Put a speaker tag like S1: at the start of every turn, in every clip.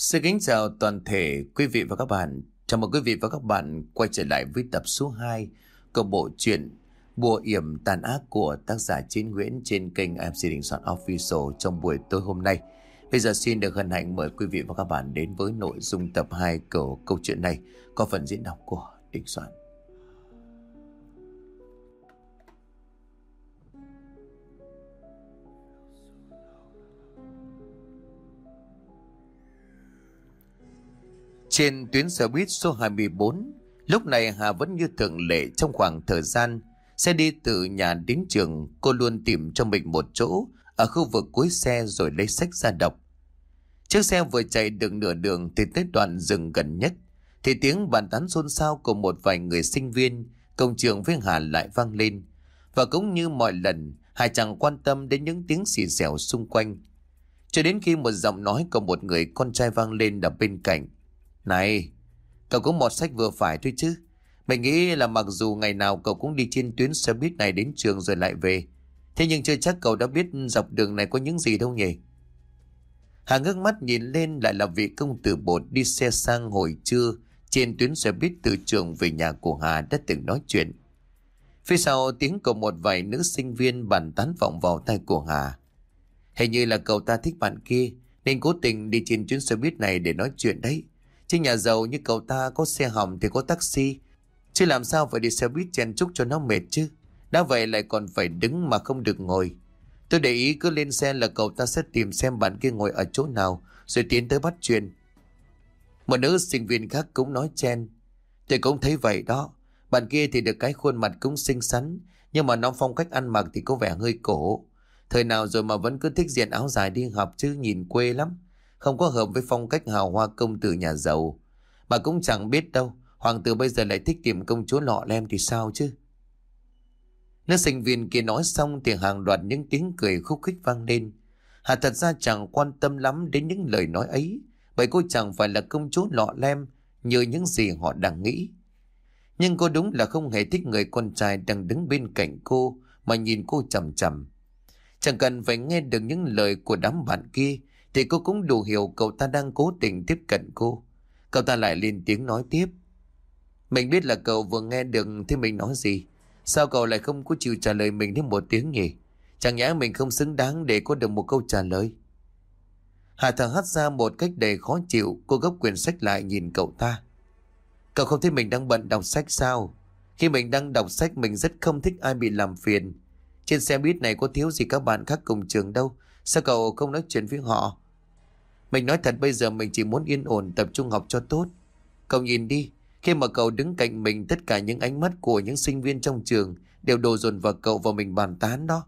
S1: Xin kính chào toàn thể quý vị và các bạn. Chào mừng quý vị và các bạn quay trở lại với tập số 2 của bộ truyện Bùa yểm tàn ác của tác giả Chiến Nguyễn trên kênh MC Đình Soạn Official trong buổi tối hôm nay. Bây giờ xin được hân hạnh mời quý vị và các bạn đến với nội dung tập 2 của câu chuyện này có phần diễn đọc của Đình Soạn. Trên tuyến xe buýt số 24, lúc này Hà vẫn như thường lệ trong khoảng thời gian xe đi từ nhà đến trường, cô luôn tìm cho mình một chỗ ở khu vực cuối xe rồi lấy sách ra đọc. Chiếc xe vừa chạy được nửa đường thì tới đoạn rừng gần nhất, thì tiếng bàn tán xôn xao của một vài người sinh viên công trường với Hà lại vang lên. Và cũng như mọi lần, Hà chẳng quan tâm đến những tiếng xì xèo xung quanh. Cho đến khi một giọng nói của một người con trai vang lên ở bên cạnh. Này, cậu cũng một sách vừa phải thôi chứ. Mình nghĩ là mặc dù ngày nào cậu cũng đi trên tuyến xe buýt này đến trường rồi lại về. Thế nhưng chưa chắc cậu đã biết dọc đường này có những gì đâu nhỉ? Hà ngước mắt nhìn lên lại là vị công tử bột đi xe sang hồi trưa trên tuyến xe buýt từ trường về nhà của Hà đã từng nói chuyện. Phía sau tiếng của một vài nữ sinh viên bàn tán vọng vào tay của Hà. Hình như là cậu ta thích bạn kia nên cố tình đi trên chuyến xe buýt này để nói chuyện đấy. Chứ nhà giàu như cậu ta có xe hỏng thì có taxi. Chứ làm sao phải đi xe buýt chen chúc cho nó mệt chứ. Đã vậy lại còn phải đứng mà không được ngồi. Tôi để ý cứ lên xe là cậu ta sẽ tìm xem bạn kia ngồi ở chỗ nào, rồi tiến tới bắt chuyện. Một nữ sinh viên khác cũng nói chen. Tôi cũng thấy vậy đó. Bạn kia thì được cái khuôn mặt cũng xinh xắn, nhưng mà nó phong cách ăn mặc thì có vẻ hơi cổ. Thời nào rồi mà vẫn cứ thích diện áo dài đi học chứ nhìn quê lắm. Không có hợp với phong cách hào hoa công tử nhà giàu. bà cũng chẳng biết đâu. Hoàng tử bây giờ lại thích tìm công chúa lọ lem thì sao chứ? Nữ sinh viên kia nói xong thì hàng loạt những tiếng cười khúc khích vang lên. Hà thật ra chẳng quan tâm lắm đến những lời nói ấy. Bởi cô chẳng phải là công chúa lọ lem như những gì họ đang nghĩ. Nhưng cô đúng là không hề thích người con trai đang đứng bên cạnh cô mà nhìn cô chầm chầm. Chẳng cần phải nghe được những lời của đám bạn kia thì cô cũng đủ hiểu cậu ta đang cố tình tiếp cận cô. Cậu ta lại lên tiếng nói tiếp. Mình biết là cậu vừa nghe được thì mình nói gì. Sao cậu lại không có chịu trả lời mình đến một tiếng nhỉ? Chẳng nhẽ mình không xứng đáng để có được một câu trả lời. Hà thở hắt ra một cách đầy khó chịu, cô gấp quyển sách lại nhìn cậu ta. Cậu không thấy mình đang bận đọc sách sao? Khi mình đang đọc sách mình rất không thích ai bị làm phiền. Trên xe buýt này có thiếu gì các bạn khác cùng trường đâu. Sao cậu không nói chuyện với họ? Mình nói thật bây giờ mình chỉ muốn yên ổn tập trung học cho tốt. Cậu nhìn đi, khi mà cậu đứng cạnh mình tất cả những ánh mắt của những sinh viên trong trường đều đổ dồn vào cậu và mình bàn tán đó.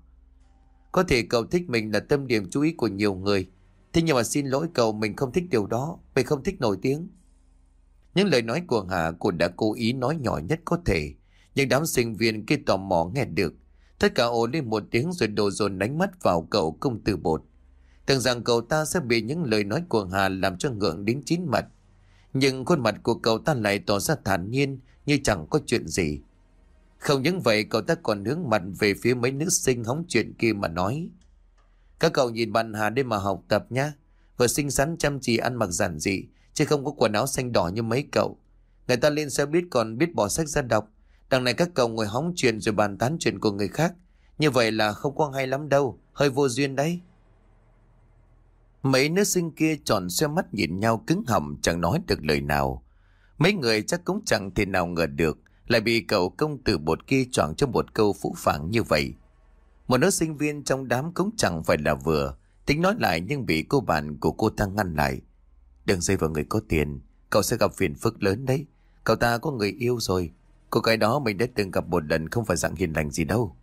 S1: Có thể cậu thích mình là tâm điểm chú ý của nhiều người. Thế nhưng mà xin lỗi cậu mình không thích điều đó, mình không thích nổi tiếng. Những lời nói của Hà cô đã cố ý nói nhỏ nhất có thể. Nhưng đám sinh viên kia tò mò nghe được. Tất cả ồ lên một tiếng rồi đồ dồn đánh mắt vào cậu công tử bột. Tưởng rằng cậu ta sẽ bị những lời nói của Hà làm cho ngượng đến chín mặt. Nhưng khuôn mặt của cậu ta lại tỏ ra thản nhiên, như chẳng có chuyện gì. Không những vậy, cậu ta còn hướng mặt về phía mấy nữ sinh hóng chuyện kia mà nói. Các cậu nhìn bạn Hà đây mà học tập nhá. Vừa xinh xắn chăm chỉ ăn mặc giản dị, chứ không có quần áo xanh đỏ như mấy cậu. Người ta lên xe biết còn biết bỏ sách ra đọc. Đằng này các cậu ngồi hóng chuyện rồi bàn tán chuyện của người khác. Như vậy là không có hay lắm đâu, hơi vô duyên đấy. Mấy nữ sinh kia tròn xe mắt nhìn nhau cứng họng chẳng nói được lời nào. Mấy người chắc cũng chẳng thể nào ngờ được lại bị cậu công tử bột kia chọn cho một câu phũ phàng như vậy. Một nữ sinh viên trong đám cũng chẳng phải là vừa, tính nói lại nhưng bị cô bạn của cô ta ngăn lại. Đừng dây vào người có tiền, cậu sẽ gặp phiền phức lớn đấy. Cậu ta có người yêu rồi, cô gái đó mình đã từng gặp một lần không phải dạng hiền lành gì đâu.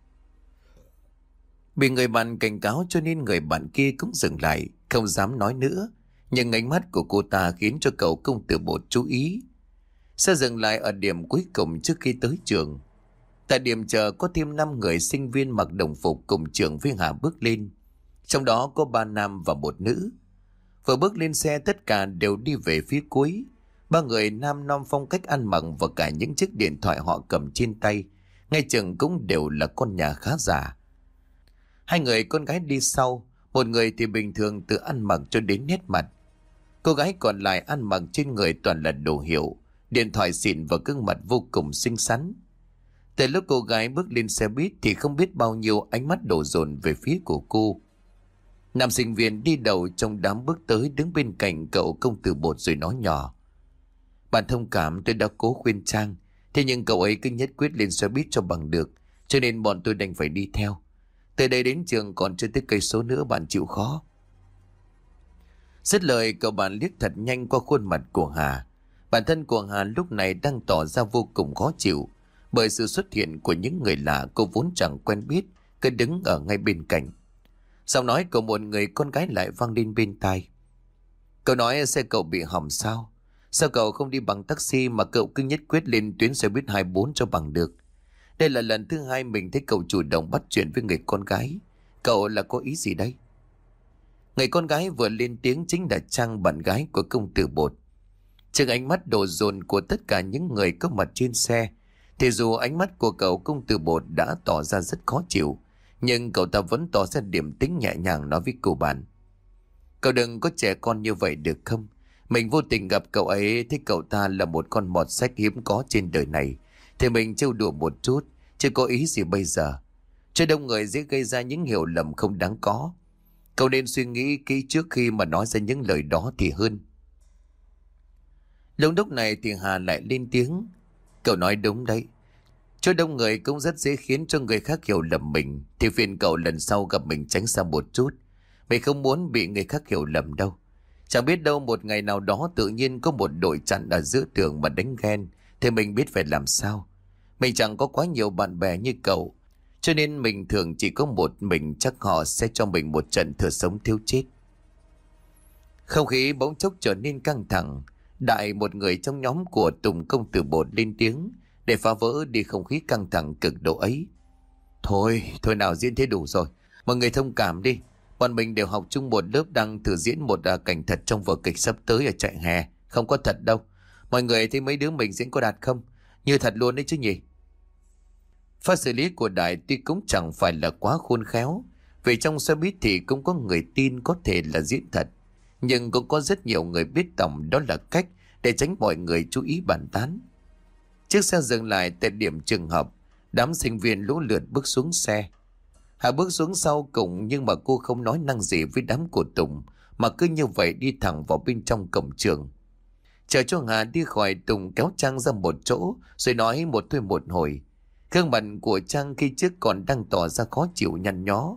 S1: Bị người bạn cảnh cáo cho nên người bạn kia cũng dừng lại, không dám nói nữa. Nhưng ánh mắt của cô ta khiến cho cậu công tử bột chú ý. Xe dừng lại ở điểm cuối cùng trước khi tới trường. Tại điểm chờ có thêm 5 người sinh viên mặc đồng phục cùng trường với Hà bước lên. Trong đó có ba nam và một nữ. Vừa bước lên xe tất cả đều đi về phía cuối. Ba người nam non phong cách ăn mặc và cả những chiếc điện thoại họ cầm trên tay. Ngay chừng cũng đều là con nhà khá giả. Hai người con gái đi sau, một người thì bình thường từ ăn mặc cho đến nét mặt. Cô gái còn lại ăn mặc trên người toàn là đồ hiệu, điện thoại xịn và gương mặt vô cùng xinh xắn. Từ lúc cô gái bước lên xe buýt thì không biết bao nhiêu ánh mắt đổ dồn về phía của cô. Nam sinh viên đi đầu trong đám bước tới đứng bên cạnh cậu công tử bột rồi nói nhỏ. Bạn thông cảm tôi đã cố khuyên Trang, thế nhưng cậu ấy cứ nhất quyết lên xe buýt cho bằng được, cho nên bọn tôi đành phải đi theo. Từ đây đến trường còn chưa tới cây số nữa bạn chịu khó. Dứt lời cậu bạn liếc thật nhanh qua khuôn mặt của Hà. Bản thân của Hà lúc này đang tỏ ra vô cùng khó chịu bởi sự xuất hiện của những người lạ cô vốn chẳng quen biết cứ đứng ở ngay bên cạnh. sau nói của một người con gái lại vang lên bên tai. Cậu nói xe cậu bị hỏng sao? Sao cậu không đi bằng taxi mà cậu cứ nhất quyết lên tuyến xe buýt 24 cho bằng được? Đây là lần thứ hai mình thấy cậu chủ động bắt chuyện với người con gái. Cậu là có ý gì đây? Người con gái vừa lên tiếng chính là Trang bạn gái của công tử bột. Trước ánh mắt đổ dồn của tất cả những người có mặt trên xe, thì dù ánh mắt của cậu công tử bột đã tỏ ra rất khó chịu, nhưng cậu ta vẫn tỏ ra điểm tính nhẹ nhàng nói với cô bạn. Cậu đừng có trẻ con như vậy được không? Mình vô tình gặp cậu ấy thấy cậu ta là một con mọt sách hiếm có trên đời này. Thì mình trêu đùa một chút, chứ có ý gì bây giờ. chơi đông người dễ gây ra những hiểu lầm không đáng có. Cậu nên suy nghĩ kỹ trước khi mà nói ra những lời đó thì hơn. Lúc lúc này thì Hà lại lên tiếng. Cậu nói đúng đấy. chơi đông người cũng rất dễ khiến cho người khác hiểu lầm mình. Thì phiền cậu lần sau gặp mình tránh xa một chút. Mình không muốn bị người khác hiểu lầm đâu. Chẳng biết đâu một ngày nào đó tự nhiên có một đội chặn ở giữa tường mà đánh ghen. Thì mình biết phải làm sao. Mình chẳng có quá nhiều bạn bè như cậu. Cho nên mình thường chỉ có một mình chắc họ sẽ cho mình một trận thừa sống thiếu chết. Không khí bỗng chốc trở nên căng thẳng. Đại một người trong nhóm của Tùng công tử bột lên tiếng để phá vỡ đi không khí căng thẳng cực độ ấy. Thôi, thôi nào diễn thế đủ rồi. Mọi người thông cảm đi. Bọn mình đều học chung một lớp đang thử diễn một uh, cảnh thật trong vở kịch sắp tới ở trại hè. Không có thật đâu. Mọi người thấy mấy đứa mình diễn có đạt không? Như thật luôn đấy chứ nhỉ? Pha xử lý của Đại tuy cũng chẳng phải là quá khôn khéo. Vì trong xe buýt thì cũng có người tin có thể là diễn thật. Nhưng cũng có rất nhiều người biết tổng đó là cách để tránh mọi người chú ý bàn tán. Chiếc xe dừng lại tại điểm trường hợp. Đám sinh viên lũ lượt bước xuống xe. Hà bước xuống sau cùng nhưng mà cô không nói năng gì với đám của Tùng mà cứ như vậy đi thẳng vào bên trong cổng trường. Chờ cho Hà đi khỏi Tùng kéo Trang ra một chỗ rồi nói một thôi một hồi. Gương mặt của Trang khi trước còn đang tỏ ra khó chịu nhăn nhó.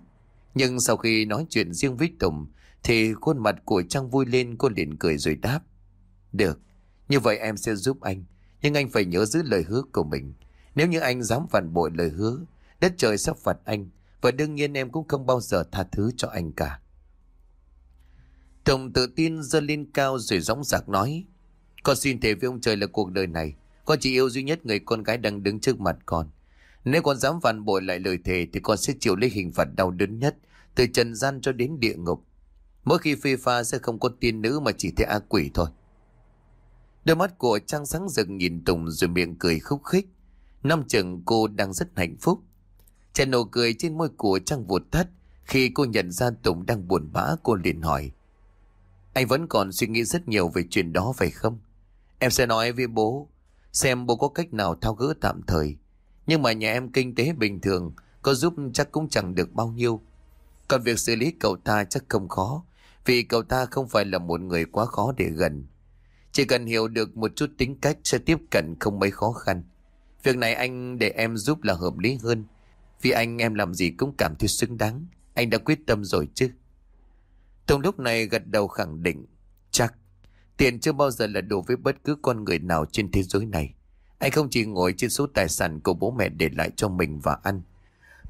S1: Nhưng sau khi nói chuyện riêng với Tùng thì khuôn mặt của Trang vui lên cô liền cười rồi đáp. Được, như vậy em sẽ giúp anh. Nhưng anh phải nhớ giữ lời hứa của mình. Nếu như anh dám phản bội lời hứa, đất trời sắp phạt anh. Và đương nhiên em cũng không bao giờ tha thứ cho anh cả. Tùng tự tin dơ lên cao rồi gióng giạc nói. Con xin thề với ông trời là cuộc đời này. Con chỉ yêu duy nhất người con gái đang đứng trước mặt con. Nếu con dám phản bội lại lời thề thì con sẽ chịu lấy hình phạt đau đớn nhất. Từ trần gian cho đến địa ngục. Mỗi khi phê pha sẽ không có tiên nữ mà chỉ thấy ác quỷ thôi. Đôi mắt của Trang sáng rực nhìn Tùng rồi miệng cười khúc khích. Năm chừng cô đang rất hạnh phúc. Chèn nụ cười trên môi của Trang vụt tắt. Khi cô nhận ra Tùng đang buồn bã, cô liền hỏi. Anh vẫn còn suy nghĩ rất nhiều về chuyện đó phải không? Em sẽ nói với bố. Xem bố có cách nào thao gỡ tạm thời. Nhưng mà nhà em kinh tế bình thường. Có giúp chắc cũng chẳng được bao nhiêu. Còn việc xử lý cậu ta chắc không khó. Vì cậu ta không phải là một người quá khó để gần. Chỉ cần hiểu được một chút tính cách sẽ tiếp cận không mấy khó khăn. Việc này anh để em giúp là hợp lý hơn. Vì anh em làm gì cũng cảm thấy xứng đáng. Anh đã quyết tâm rồi chứ. Tùng lúc này gật đầu khẳng định. Chắc. Tiền chưa bao giờ là đủ với bất cứ con người nào trên thế giới này. Anh không chỉ ngồi trên số tài sản của bố mẹ để lại cho mình và ăn.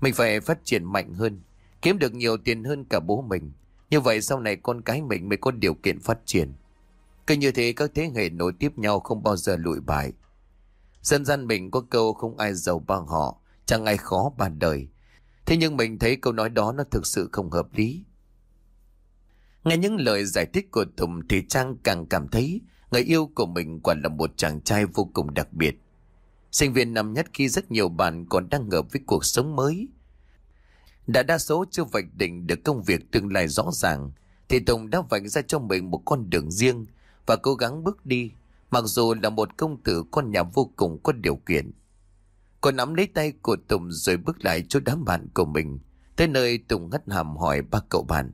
S1: Mình phải phát triển mạnh hơn. Kiếm được nhiều tiền hơn cả bố mình. Như vậy sau này con cái mình mới có điều kiện phát triển. Cứ như thế các thế hệ nối tiếp nhau không bao giờ lụi bại. Dân gian mình có câu không ai giàu bằng họ, chẳng ai khó bàn đời. Thế nhưng mình thấy câu nói đó nó thực sự không hợp lý. Nghe những lời giải thích của Tùng thì Trang càng cảm thấy người yêu của mình quả là một chàng trai vô cùng đặc biệt. Sinh viên năm nhất khi rất nhiều bạn còn đang ngợp với cuộc sống mới. Đã đa số chưa vạch định được công việc tương lai rõ ràng Thì Tùng đã vạch ra cho mình một con đường riêng và cố gắng bước đi, mặc dù là một công tử con nhà vô cùng có điều kiện. Cô nắm lấy tay của Tùng rồi bước lại chỗ đám bạn của mình. Tới nơi Tùng hất hàm hỏi ba cậu bạn.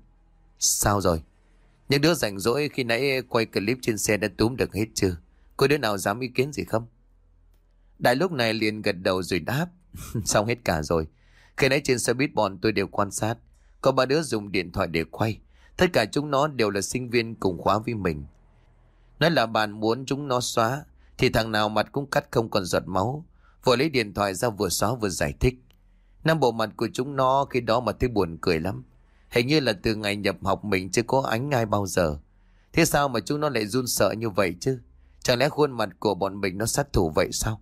S1: Sao rồi? Những đứa rảnh rỗi khi nãy quay clip trên xe đã túm được hết chưa? Có đứa nào dám ý kiến gì không? Đại lúc này liền gật đầu rồi đáp. Xong hết cả rồi. Khi nãy trên xe buýt bọn tôi đều quan sát. Có ba đứa dùng điện thoại để quay. Tất cả chúng nó đều là sinh viên cùng khóa với mình. Nói là bạn muốn chúng nó xóa. Thì thằng nào mặt cũng cắt không còn giọt máu. Vừa lấy điện thoại ra vừa xóa vừa giải thích. Năm bộ mặt của chúng nó khi đó mà thấy buồn cười lắm. Hình như là từ ngày nhập học mình chưa có ánh ai bao giờ. Thế sao mà chúng nó lại run sợ như vậy chứ? Chẳng lẽ khuôn mặt của bọn mình nó sát thủ vậy sao?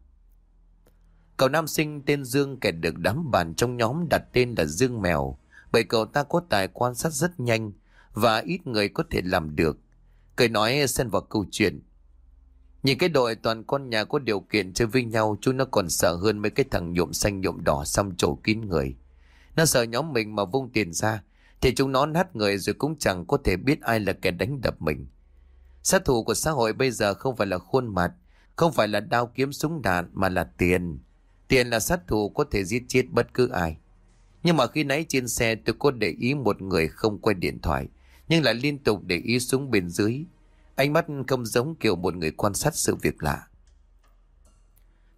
S1: Cậu nam sinh tên Dương kẻ được đám bạn trong nhóm đặt tên là Dương Mèo. Bởi cậu ta có tài quan sát rất nhanh và ít người có thể làm được. Cười nói xen vào câu chuyện. Nhìn cái đội toàn con nhà có điều kiện chơi với nhau Chúng nó còn sợ hơn mấy cái thằng nhuộm xanh nhuộm đỏ xăm trổ kín người. Nó sợ nhóm mình mà vung tiền ra, Thì chúng nó nát người rồi cũng chẳng có thể biết ai là kẻ đánh đập mình. Sát thủ của xã hội bây giờ không phải là khuôn mặt, Không phải là đao kiếm súng đạn mà là tiền. Tiền là sát thủ có thể giết chết bất cứ ai. Nhưng mà khi nãy trên xe tôi có để ý một người không quay điện thoại, Nhưng lại liên tục để ý súng bên dưới. Ánh mắt không giống kiểu một người quan sát sự việc lạ.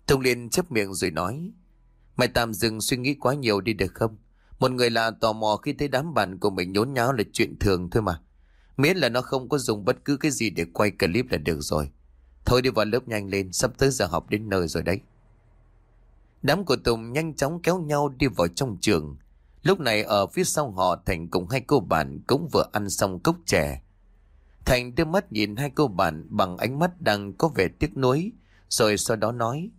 S1: Thông Liên chấp miệng rồi nói. Mày tạm dừng suy nghĩ quá nhiều đi được không? Một người lạ tò mò khi thấy đám bạn của mình nhốn nháo là chuyện thường thôi mà. Miễn là nó không có dùng bất cứ cái gì để quay clip là được rồi. Thôi đi vào lớp nhanh lên, sắp tới giờ học đến nơi rồi đấy. Đám của Tùng nhanh chóng kéo nhau đi vào trong trường. Lúc này ở phía sau họ Thành cùng hai cô bạn cũng vừa ăn xong cốc chè. Thành đưa mắt nhìn hai cô bạn bằng ánh mắt đang có vẻ tiếc nuối, rồi sau đó nói.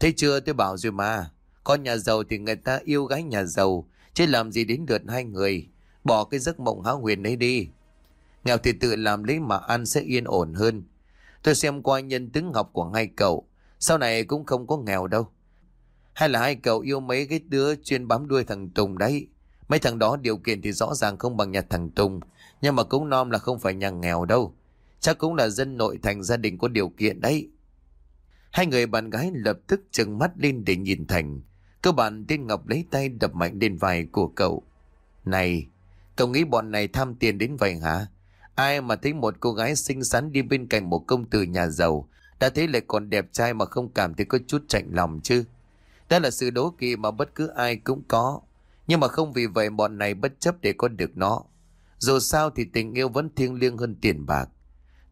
S1: Thấy chưa tôi bảo rồi mà, con nhà giàu thì người ta yêu gái nhà giàu, chứ làm gì đến lượt hai người, bỏ cái giấc mộng háo huyền ấy đi. Nghèo thì tự làm lấy mà ăn sẽ yên ổn hơn. Tôi xem qua nhân tướng học của hai cậu, sau này cũng không có nghèo đâu. Hay là hai cậu yêu mấy cái đứa chuyên bám đuôi thằng Tùng đấy. Mấy thằng đó điều kiện thì rõ ràng không bằng nhà thằng Tùng. Nhưng mà cũng nom là không phải nhà nghèo đâu. Chắc cũng là dân nội thành gia đình có điều kiện đấy. Hai người bạn gái lập tức trừng mắt lên để nhìn Thành. Cơ bạn tên Ngọc lấy tay đập mạnh lên vai của cậu. Này, cậu nghĩ bọn này tham tiền đến vậy hả? Ai mà thấy một cô gái xinh xắn đi bên cạnh một công tử nhà giàu, đã thấy lại còn đẹp trai mà không cảm thấy có chút chạnh lòng chứ? Đó là sự đố kỵ mà bất cứ ai cũng có. Nhưng mà không vì vậy bọn này bất chấp để có được nó. Dù sao thì tình yêu vẫn thiêng liêng hơn tiền bạc.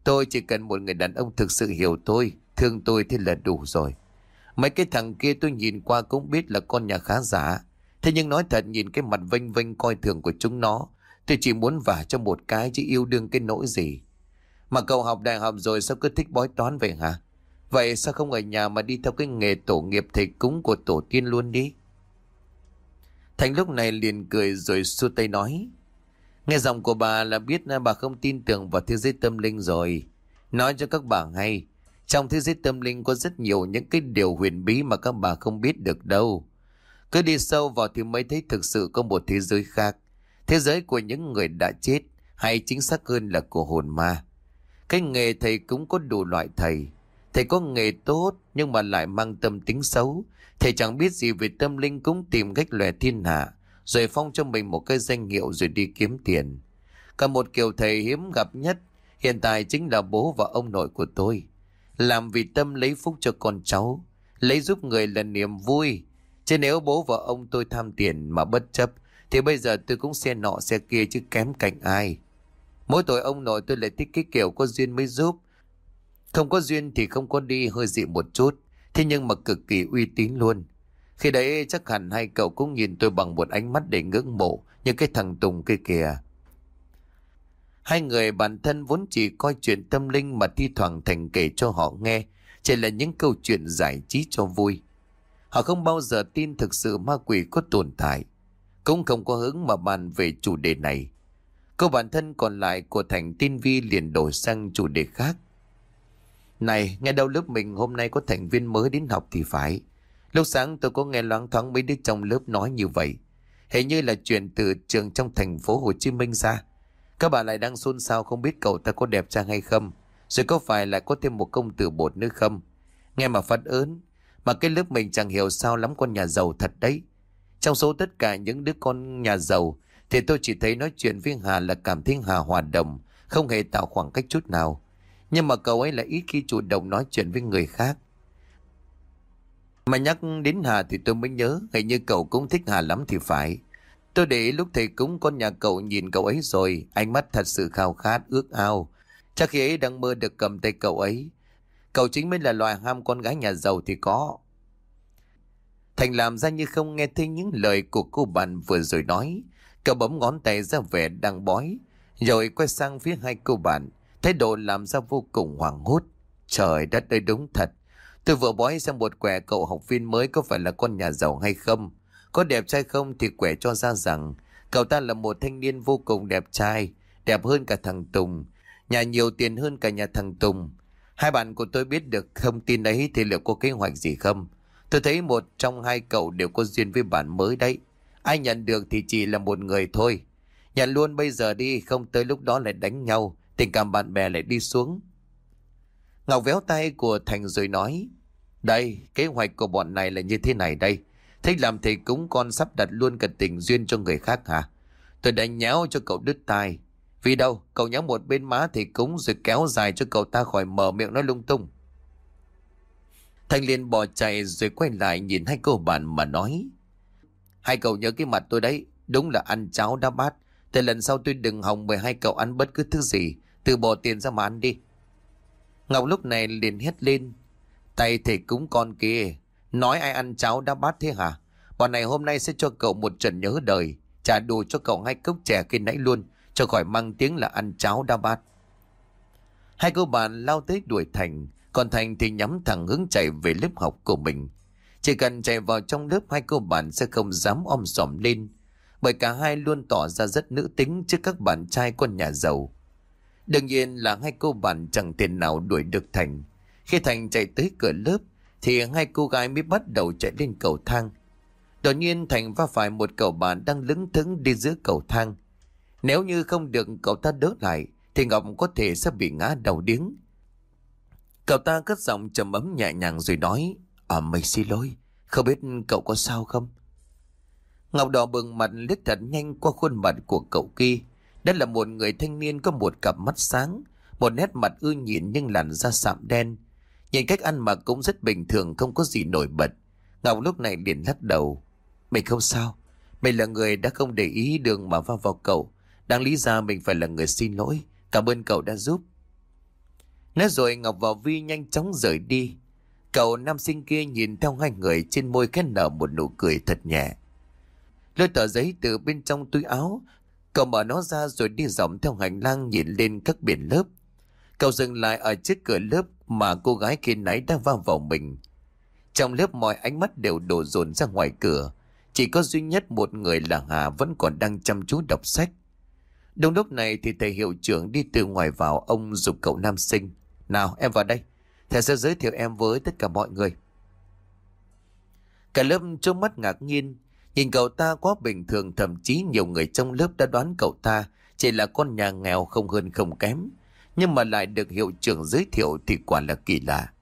S1: Tôi chỉ cần một người đàn ông thực sự hiểu tôi, thương tôi thì là đủ rồi. Mấy cái thằng kia tôi nhìn qua cũng biết là con nhà khá giả. Thế nhưng nói thật nhìn cái mặt vênh vênh coi thường của chúng nó, tôi chỉ muốn vả cho một cái chứ yêu đương cái nỗi gì. Mà cậu học đại học rồi sao cứ thích bói toán vậy hả? Vậy sao không ở nhà mà đi theo cái nghề tổ nghiệp thầy cúng của tổ tiên luôn đi? Thành lúc này liền cười rồi xua tay nói. Nghe giọng của bà là biết à, bà không tin tưởng vào thế giới tâm linh rồi. Nói cho các bà hay, trong thế giới tâm linh có rất nhiều những cái điều huyền bí mà các bà không biết được đâu. Cứ đi sâu vào thì mới thấy thực sự có một thế giới khác. Thế giới của những người đã chết, hay chính xác hơn là của hồn ma. Cái nghề thầy cũng có đủ loại thầy. Thầy có nghề tốt nhưng mà lại mang tâm tính xấu. Thầy chẳng biết gì về tâm linh cũng tìm cách lòe thiên hạ rồi phong cho mình một cái danh hiệu rồi đi kiếm tiền. Cả một kiểu thầy hiếm gặp nhất, hiện tại chính là bố và ông nội của tôi. Làm vì tâm lấy phúc cho con cháu, lấy giúp người là niềm vui. Chứ nếu bố và ông tôi tham tiền mà bất chấp, thì bây giờ tôi cũng xe nọ xe kia chứ kém cạnh ai. Mỗi tuổi ông nội tôi lại thích cái kiểu có duyên mới giúp. Không có duyên thì không có đi hơi dị một chút, thế nhưng mà cực kỳ uy tín luôn. Khi đấy chắc hẳn hai cậu cũng nhìn tôi bằng một ánh mắt để ngưỡng mộ như cái thằng Tùng kia kìa. Hai người bản thân vốn chỉ coi chuyện tâm linh mà thi thoảng Thành kể cho họ nghe, chỉ là những câu chuyện giải trí cho vui. Họ không bao giờ tin thực sự ma quỷ có tồn tại, cũng không có hứng mà bàn về chủ đề này. Cô bản thân còn lại của Thành tin Vi liền đổi sang chủ đề khác. Này, nghe đâu lớp mình hôm nay có thành viên mới đến học thì phải. Lúc sáng tôi có nghe loáng thoáng mấy đứa trong lớp nói như vậy. Hình như là chuyện từ trường trong thành phố Hồ Chí Minh ra. Các bạn lại đang xôn xao không biết cậu ta có đẹp trai hay không. Rồi có phải lại có thêm một công tử bột nữa không? Nghe mà phát ớn. Mà cái lớp mình chẳng hiểu sao lắm con nhà giàu thật đấy. Trong số tất cả những đứa con nhà giàu thì tôi chỉ thấy nói chuyện với Hà là cảm thấy Hà hòa đồng, không hề tạo khoảng cách chút nào. Nhưng mà cậu ấy lại ít khi chủ động nói chuyện với người khác. Mà nhắc đến Hà thì tôi mới nhớ, hình như cậu cũng thích Hà lắm thì phải. Tôi để lúc thầy cúng con nhà cậu nhìn cậu ấy rồi, ánh mắt thật sự khao khát, ước ao. Chắc khi ấy đang mơ được cầm tay cậu ấy. Cậu chính mới là loài ham con gái nhà giàu thì có. Thành làm ra như không nghe thấy những lời của cô bạn vừa rồi nói. Cậu bấm ngón tay ra vẻ đang bói, rồi quay sang phía hai cô bạn, thái độ làm ra vô cùng hoảng hốt. Trời đất ơi đúng thật, tôi vừa bói xem một quẻ cậu học viên mới có phải là con nhà giàu hay không? Có đẹp trai không thì quẻ cho ra rằng cậu ta là một thanh niên vô cùng đẹp trai, đẹp hơn cả thằng Tùng, nhà nhiều tiền hơn cả nhà thằng Tùng. Hai bạn của tôi biết được thông tin ấy thì liệu có kế hoạch gì không? Tôi thấy một trong hai cậu đều có duyên với bạn mới đấy. Ai nhận được thì chỉ là một người thôi. Nhận luôn bây giờ đi, không tới lúc đó lại đánh nhau, tình cảm bạn bè lại đi xuống. Ngọc véo tay của Thành rồi nói, đây, kế hoạch của bọn này là như thế này đây. Thích làm thầy cúng con sắp đặt luôn cả tình duyên cho người khác hả? Tôi đã nhéo cho cậu đứt tai. Vì đâu, cậu nhéo một bên má thầy cúng rồi kéo dài cho cậu ta khỏi mở miệng nói lung tung. Thanh liền bỏ chạy rồi quay lại nhìn hai cô bạn mà nói. Hai cậu nhớ cái mặt tôi đấy, đúng là ăn cháo đá bát. Thế lần sau tôi đừng hòng mời hai cậu ăn bất cứ thứ gì, từ bỏ tiền ra mà ăn đi. Ngọc lúc này liền hét lên. Tay thì cúng con kia, nói ai ăn cháo đã bát thế hả? Bọn này hôm nay sẽ cho cậu một trận nhớ đời, trả đủ cho cậu hai cốc chè kia nãy luôn, cho khỏi mang tiếng là ăn cháo đã bát. Hai cô bạn lao tới đuổi Thành, còn Thành thì nhắm thẳng hướng chạy về lớp học của mình. Chỉ cần chạy vào trong lớp hai cô bạn sẽ không dám om sòm lên. Bởi cả hai luôn tỏ ra rất nữ tính trước các bạn trai con nhà giàu. Đương nhiên là hai cô bạn chẳng tiền nào đuổi được Thành. Khi Thành chạy tới cửa lớp thì hai cô gái mới bắt đầu chạy lên cầu thang. Đột nhiên Thành va phải một cậu bạn đang lững thững đi giữa cầu thang. Nếu như không được cậu ta đỡ lại thì Ngọc có thể sẽ bị ngã đầu điếng. Cậu ta cất giọng trầm ấm nhẹ nhàng rồi nói À mày xin lỗi, không biết cậu có sao không? Ngọc đỏ bừng mặt liếc thật nhanh qua khuôn mặt của cậu kia. Đó là một người thanh niên có một cặp mắt sáng, một nét mặt ưa nhịn nhưng làn da sạm đen. Nhìn cách ăn mặc cũng rất bình thường không có gì nổi bật. Ngọc lúc này liền lắc đầu. Mình không sao, mình là người đã không để ý đường mà vào vào cậu. Đáng lý ra mình phải là người xin lỗi. Cảm ơn cậu đã giúp. Nói rồi Ngọc và Vi nhanh chóng rời đi. Cậu nam sinh kia nhìn theo hai người trên môi khẽ nở một nụ cười thật nhẹ. Lôi tờ giấy từ bên trong túi áo, cậu mở nó ra rồi đi dọc theo hành lang nhìn lên các biển lớp. Cậu dừng lại ở trước cửa lớp mà cô gái kia nãy đã vào vào mình. Trong lớp mọi ánh mắt đều đổ dồn ra ngoài cửa. Chỉ có duy nhất một người là Hà vẫn còn đang chăm chú đọc sách. Đúng lúc này thì thầy hiệu trưởng đi từ ngoài vào ông dục cậu nam sinh. Nào, em vào đây. Thầy sẽ giới thiệu em với tất cả mọi người. Cả lớp trông mắt ngạc nhiên. Nhìn cậu ta quá bình thường, thậm chí nhiều người trong lớp đã đoán cậu ta chỉ là con nhà nghèo không hơn không kém. Nhưng mà lại được hiệu trưởng giới thiệu thì quả là kỳ lạ.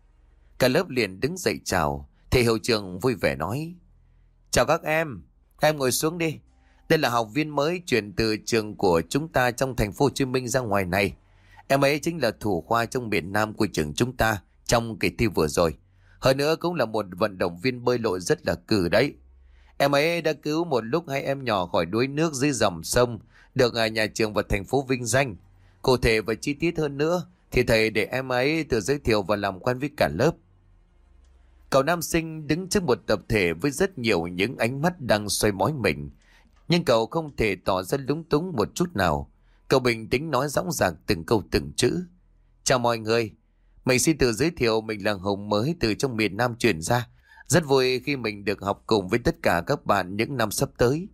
S1: Cả lớp liền đứng dậy chào. Thầy hiệu trưởng vui vẻ nói. Chào các em. Em ngồi xuống đi. Đây là học viên mới chuyển từ trường của chúng ta trong thành phố Hồ Chí Minh ra ngoài này. Em ấy chính là thủ khoa trong miền Nam của trường chúng ta trong kỳ thi vừa rồi. Hơn nữa cũng là một vận động viên bơi lội rất là cử đấy. Em ấy đã cứu một lúc hai em nhỏ khỏi đuối nước dưới dòng sông, được nhà trường và thành phố vinh danh. Cụ thể và chi tiết hơn nữa, thì thầy để em ấy tự giới thiệu và làm quen với cả lớp. Cậu nam sinh đứng trước một tập thể với rất nhiều những ánh mắt đang xoay mói mình. Nhưng cậu không thể tỏ ra lúng túng một chút nào. Cậu bình tĩnh nói rõ ràng từng câu từng chữ. Chào mọi người, mình xin tự giới thiệu mình là Hồng mới từ trong miền Nam chuyển ra. Rất vui khi mình được học cùng với tất cả các bạn những năm sắp tới.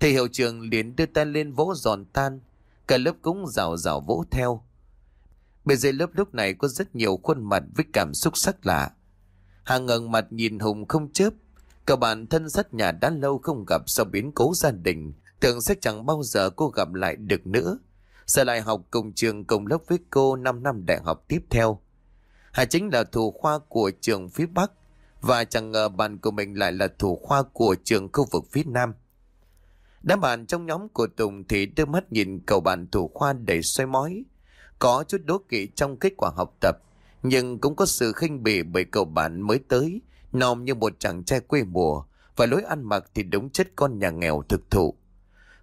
S1: Thầy hiệu trường liền đưa tay lên vỗ giòn tan. Cả lớp cũng rào rào vỗ theo. Bên dưới lớp lúc này có rất nhiều khuôn mặt với cảm xúc sắc lạ. Hàng ngần mặt nhìn Hùng không chớp. Cả bạn thân rất nhà đã lâu không gặp sau biến cố gia đình Tưởng sẽ chẳng bao giờ cô gặp lại được nữa. Giờ lại học cùng trường cùng lớp với cô 5 năm đại học tiếp theo. Hà chính là thủ khoa của trường phía Bắc và chẳng ngờ bạn của mình lại là thủ khoa của trường khu vực phía Nam. Đám bạn trong nhóm của Tùng thì đưa mắt nhìn cậu bạn thủ khoa đầy xoay mói. Có chút đố kỵ trong kết quả học tập, nhưng cũng có sự khinh bỉ bởi cậu bạn mới tới, nòm như một chàng trai quê mùa, và lối ăn mặc thì đúng chất con nhà nghèo thực thụ.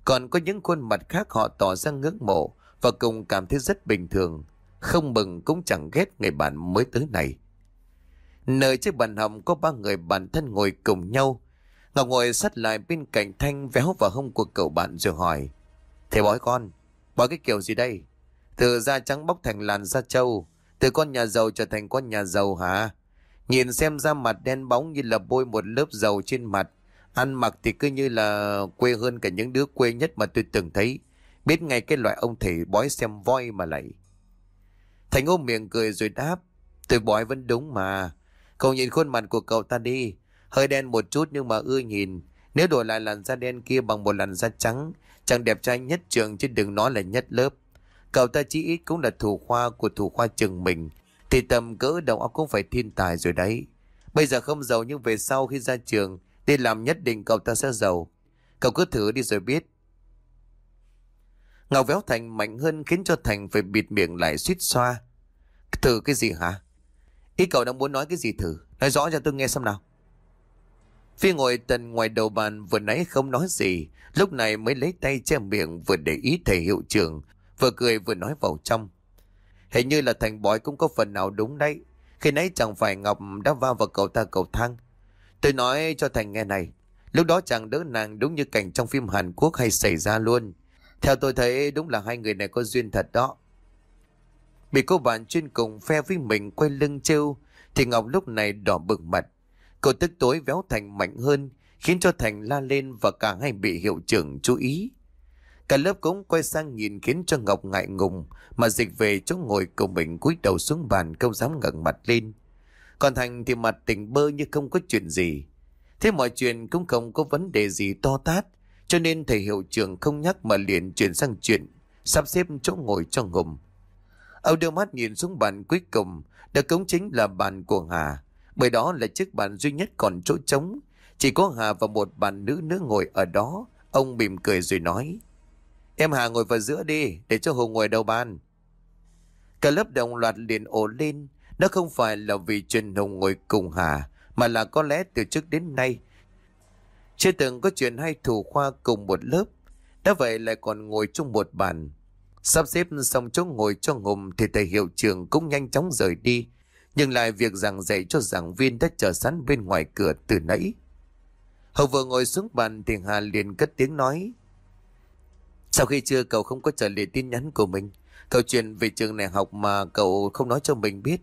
S1: Còn có những khuôn mặt khác họ tỏ ra ngưỡng mộ và cùng cảm thấy rất bình thường, không mừng cũng chẳng ghét người bạn mới tới này. Nơi chiếc bàn hầm có ba người bạn thân ngồi cùng nhau, Ngọc ngồi sát lại bên cạnh Thanh véo vào hông của cậu bạn rồi hỏi. Thầy bói con, bói cái kiểu gì đây? Từ da trắng bóc thành làn da trâu, từ con nhà giàu trở thành con nhà giàu hả? Nhìn xem da mặt đen bóng như là bôi một lớp dầu trên mặt. Ăn mặc thì cứ như là quê hơn cả những đứa quê nhất mà tôi từng thấy. Biết ngay cái loại ông thầy bói xem voi mà lại. Thành ôm miệng cười rồi đáp. Tôi bói vẫn đúng mà. Cậu nhìn khuôn mặt của cậu ta đi. Hơi đen một chút nhưng mà ưa nhìn. Nếu đổi lại làn da đen kia bằng một làn da trắng, chẳng đẹp trai nhất trường chứ đừng nói là nhất lớp. Cậu ta chỉ ít cũng là thủ khoa của thủ khoa trường mình, thì tầm cỡ đầu óc cũng phải thiên tài rồi đấy. Bây giờ không giàu nhưng về sau khi ra trường, đi làm nhất định cậu ta sẽ giàu. Cậu cứ thử đi rồi biết. ngào véo Thành mạnh hơn khiến cho Thành phải bịt miệng lại suýt xoa. Thử cái gì hả? Ý cậu đang muốn nói cái gì thử? Nói rõ cho tôi nghe xem nào. Phi ngồi tần ngoài đầu bàn vừa nãy không nói gì, lúc này mới lấy tay che miệng vừa để ý thầy hiệu trưởng, vừa cười vừa nói vào trong. Hình như là thành bói cũng có phần nào đúng đấy. Khi nãy chẳng phải Ngọc đã va vào cầu ta cầu thang. Tôi nói cho Thành nghe này. Lúc đó chàng đỡ nàng đúng như cảnh trong phim Hàn Quốc hay xảy ra luôn. Theo tôi thấy đúng là hai người này có duyên thật đó. Bị cô bạn chuyên cùng phe với mình quay lưng trêu thì Ngọc lúc này đỏ bừng mặt. Cô tức tối véo Thành mạnh hơn, khiến cho Thành la lên và cả hai bị hiệu trưởng chú ý. Cả lớp cũng quay sang nhìn khiến cho Ngọc ngại ngùng, mà dịch về chỗ ngồi của mình cúi đầu xuống bàn không dám ngẩng mặt lên. Còn Thành thì mặt tỉnh bơ như không có chuyện gì. Thế mọi chuyện cũng không có vấn đề gì to tát, cho nên thầy hiệu trưởng không nhắc mà liền chuyển sang chuyện, sắp xếp chỗ ngồi cho ngùng. Âu đưa mắt nhìn xuống bàn cuối cùng, đó cũng chính là bàn của Hà. Bởi đó là chiếc bàn duy nhất còn chỗ trống. Chỉ có Hà và một bàn nữ nữa ngồi ở đó. Ông mỉm cười rồi nói. Em Hà ngồi vào giữa đi, để cho Hùng ngồi đầu bàn. Cả lớp đồng loạt liền ồ lên. Nó không phải là vì chuyện Hùng ngồi cùng Hà, mà là có lẽ từ trước đến nay. Chưa từng có chuyện hai thủ khoa cùng một lớp. Đã vậy lại còn ngồi chung một bàn. Sắp xếp xong chỗ ngồi cho Hùng thì thầy hiệu trưởng cũng nhanh chóng rời đi. Nhưng lại việc giảng dạy cho giảng viên đã chờ sẵn bên ngoài cửa từ nãy. Hậu vừa ngồi xuống bàn thì Hà liền cất tiếng nói. Sau khi chưa cậu không có trả lời tin nhắn của mình, cậu chuyện về trường này học mà cậu không nói cho mình biết.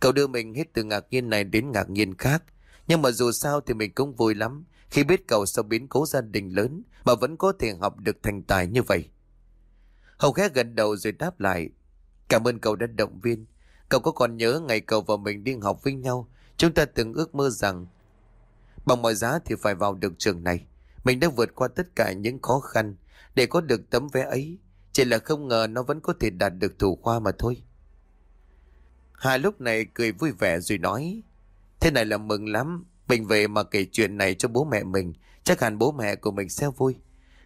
S1: Cậu đưa mình hết từ ngạc nhiên này đến ngạc nhiên khác. Nhưng mà dù sao thì mình cũng vui lắm khi biết cậu sau biến cố gia đình lớn mà vẫn có thể học được thành tài như vậy. Hậu khẽ gần đầu rồi đáp lại. Cảm ơn cậu đã động viên. Cậu có còn nhớ ngày cậu và mình đi học với nhau, chúng ta từng ước mơ rằng bằng mọi giá thì phải vào được trường này. Mình đã vượt qua tất cả những khó khăn để có được tấm vé ấy. Chỉ là không ngờ nó vẫn có thể đạt được thủ khoa mà thôi. Hà lúc này cười vui vẻ rồi nói Thế này là mừng lắm Mình về mà kể chuyện này cho bố mẹ mình Chắc hẳn bố mẹ của mình sẽ vui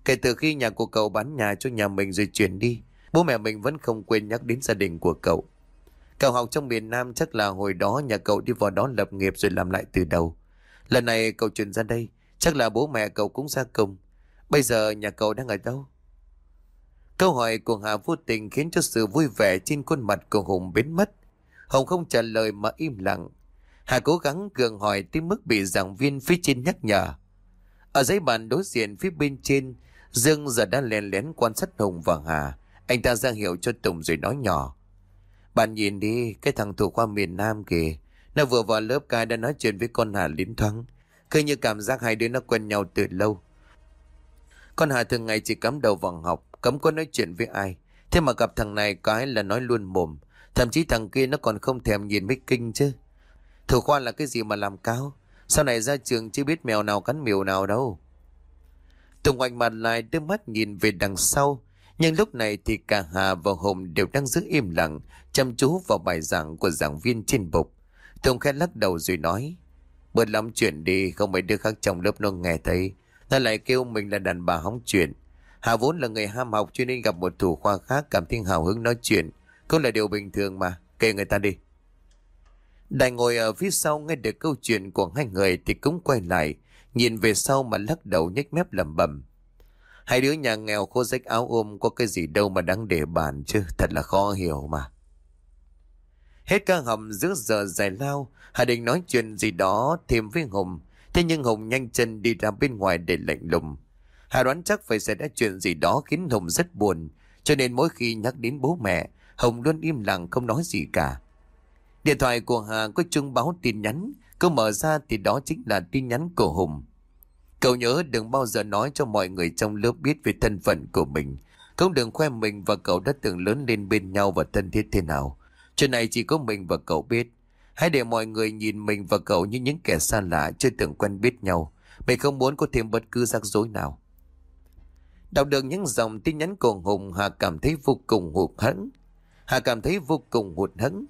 S1: Kể từ khi nhà của cậu bán nhà cho nhà mình rồi chuyển đi Bố mẹ mình vẫn không quên nhắc đến gia đình của cậu Cậu học trong miền Nam chắc là hồi đó nhà cậu đi vào đó lập nghiệp rồi làm lại từ đầu. Lần này cậu chuyển ra đây, chắc là bố mẹ cậu cũng ra cùng. Bây giờ nhà cậu đang ở đâu? Câu hỏi của Hà vô tình khiến cho sự vui vẻ trên khuôn mặt của Hùng biến mất. Hùng không trả lời mà im lặng. Hà cố gắng gượng hỏi tới mức bị giảng viên phía trên nhắc nhở. Ở giấy bàn đối diện phía bên trên, Dương giờ đang lén lén quan sát Hùng và Hà. Anh ta ra hiệu cho Tùng rồi nói nhỏ. Bạn nhìn đi, cái thằng thủ khoa miền Nam kìa. Nó vừa vào lớp cái đã nói chuyện với con Hà lín thoáng. Cứ như cảm giác hai đứa nó quen nhau từ lâu. Con Hà thường ngày chỉ cắm đầu vào học, cấm có nói chuyện với ai. Thế mà gặp thằng này cái là nói luôn mồm. Thậm chí thằng kia nó còn không thèm nhìn mấy kinh chứ. Thủ khoa là cái gì mà làm cao? Sau này ra trường chưa biết mèo nào cắn miều nào đâu. Tùng ngoảnh mặt lại đưa mắt nhìn về đằng sau. Nhưng lúc này thì cả Hà và Hùng đều đang giữ im lặng, chăm chú vào bài giảng của giảng viên trên bục. Tùng khẽ lắc đầu rồi nói, Bớt lắm chuyện đi, không mấy đứa khác trong lớp nó nghe thấy. Nó lại kêu mình là đàn bà hóng chuyện. Hà vốn là người ham học cho nên gặp một thủ khoa khác cảm thấy hào hứng nói chuyện. Cũng là điều bình thường mà, kệ người ta đi. Đại ngồi ở phía sau nghe được câu chuyện của hai người thì cũng quay lại, nhìn về sau mà lắc đầu nhếch mép lẩm bẩm. Hai đứa nhà nghèo khô rách áo ôm có cái gì đâu mà đáng để bàn chứ, thật là khó hiểu mà. Hết ca hầm giữa giờ dài lao, Hà Đình nói chuyện gì đó thêm với Hùng, thế nhưng Hùng nhanh chân đi ra bên ngoài để lạnh lùng. Hà đoán chắc phải xảy ra chuyện gì đó khiến Hùng rất buồn, cho nên mỗi khi nhắc đến bố mẹ, Hùng luôn im lặng không nói gì cả. Điện thoại của Hà có chung báo tin nhắn, cứ mở ra thì đó chính là tin nhắn của Hùng. Cậu nhớ đừng bao giờ nói cho mọi người trong lớp biết về thân phận của mình. Không đừng khoe mình và cậu đã từng lớn lên bên nhau và thân thiết thế nào. Chuyện này chỉ có mình và cậu biết. Hãy để mọi người nhìn mình và cậu như những kẻ xa lạ chưa từng quen biết nhau. Mình không muốn có thêm bất cứ rắc rối nào. Đọc được những dòng tin nhắn của Hùng, Hà cảm thấy vô cùng hụt hẫng. Hà cảm thấy vô cùng hụt hẫng.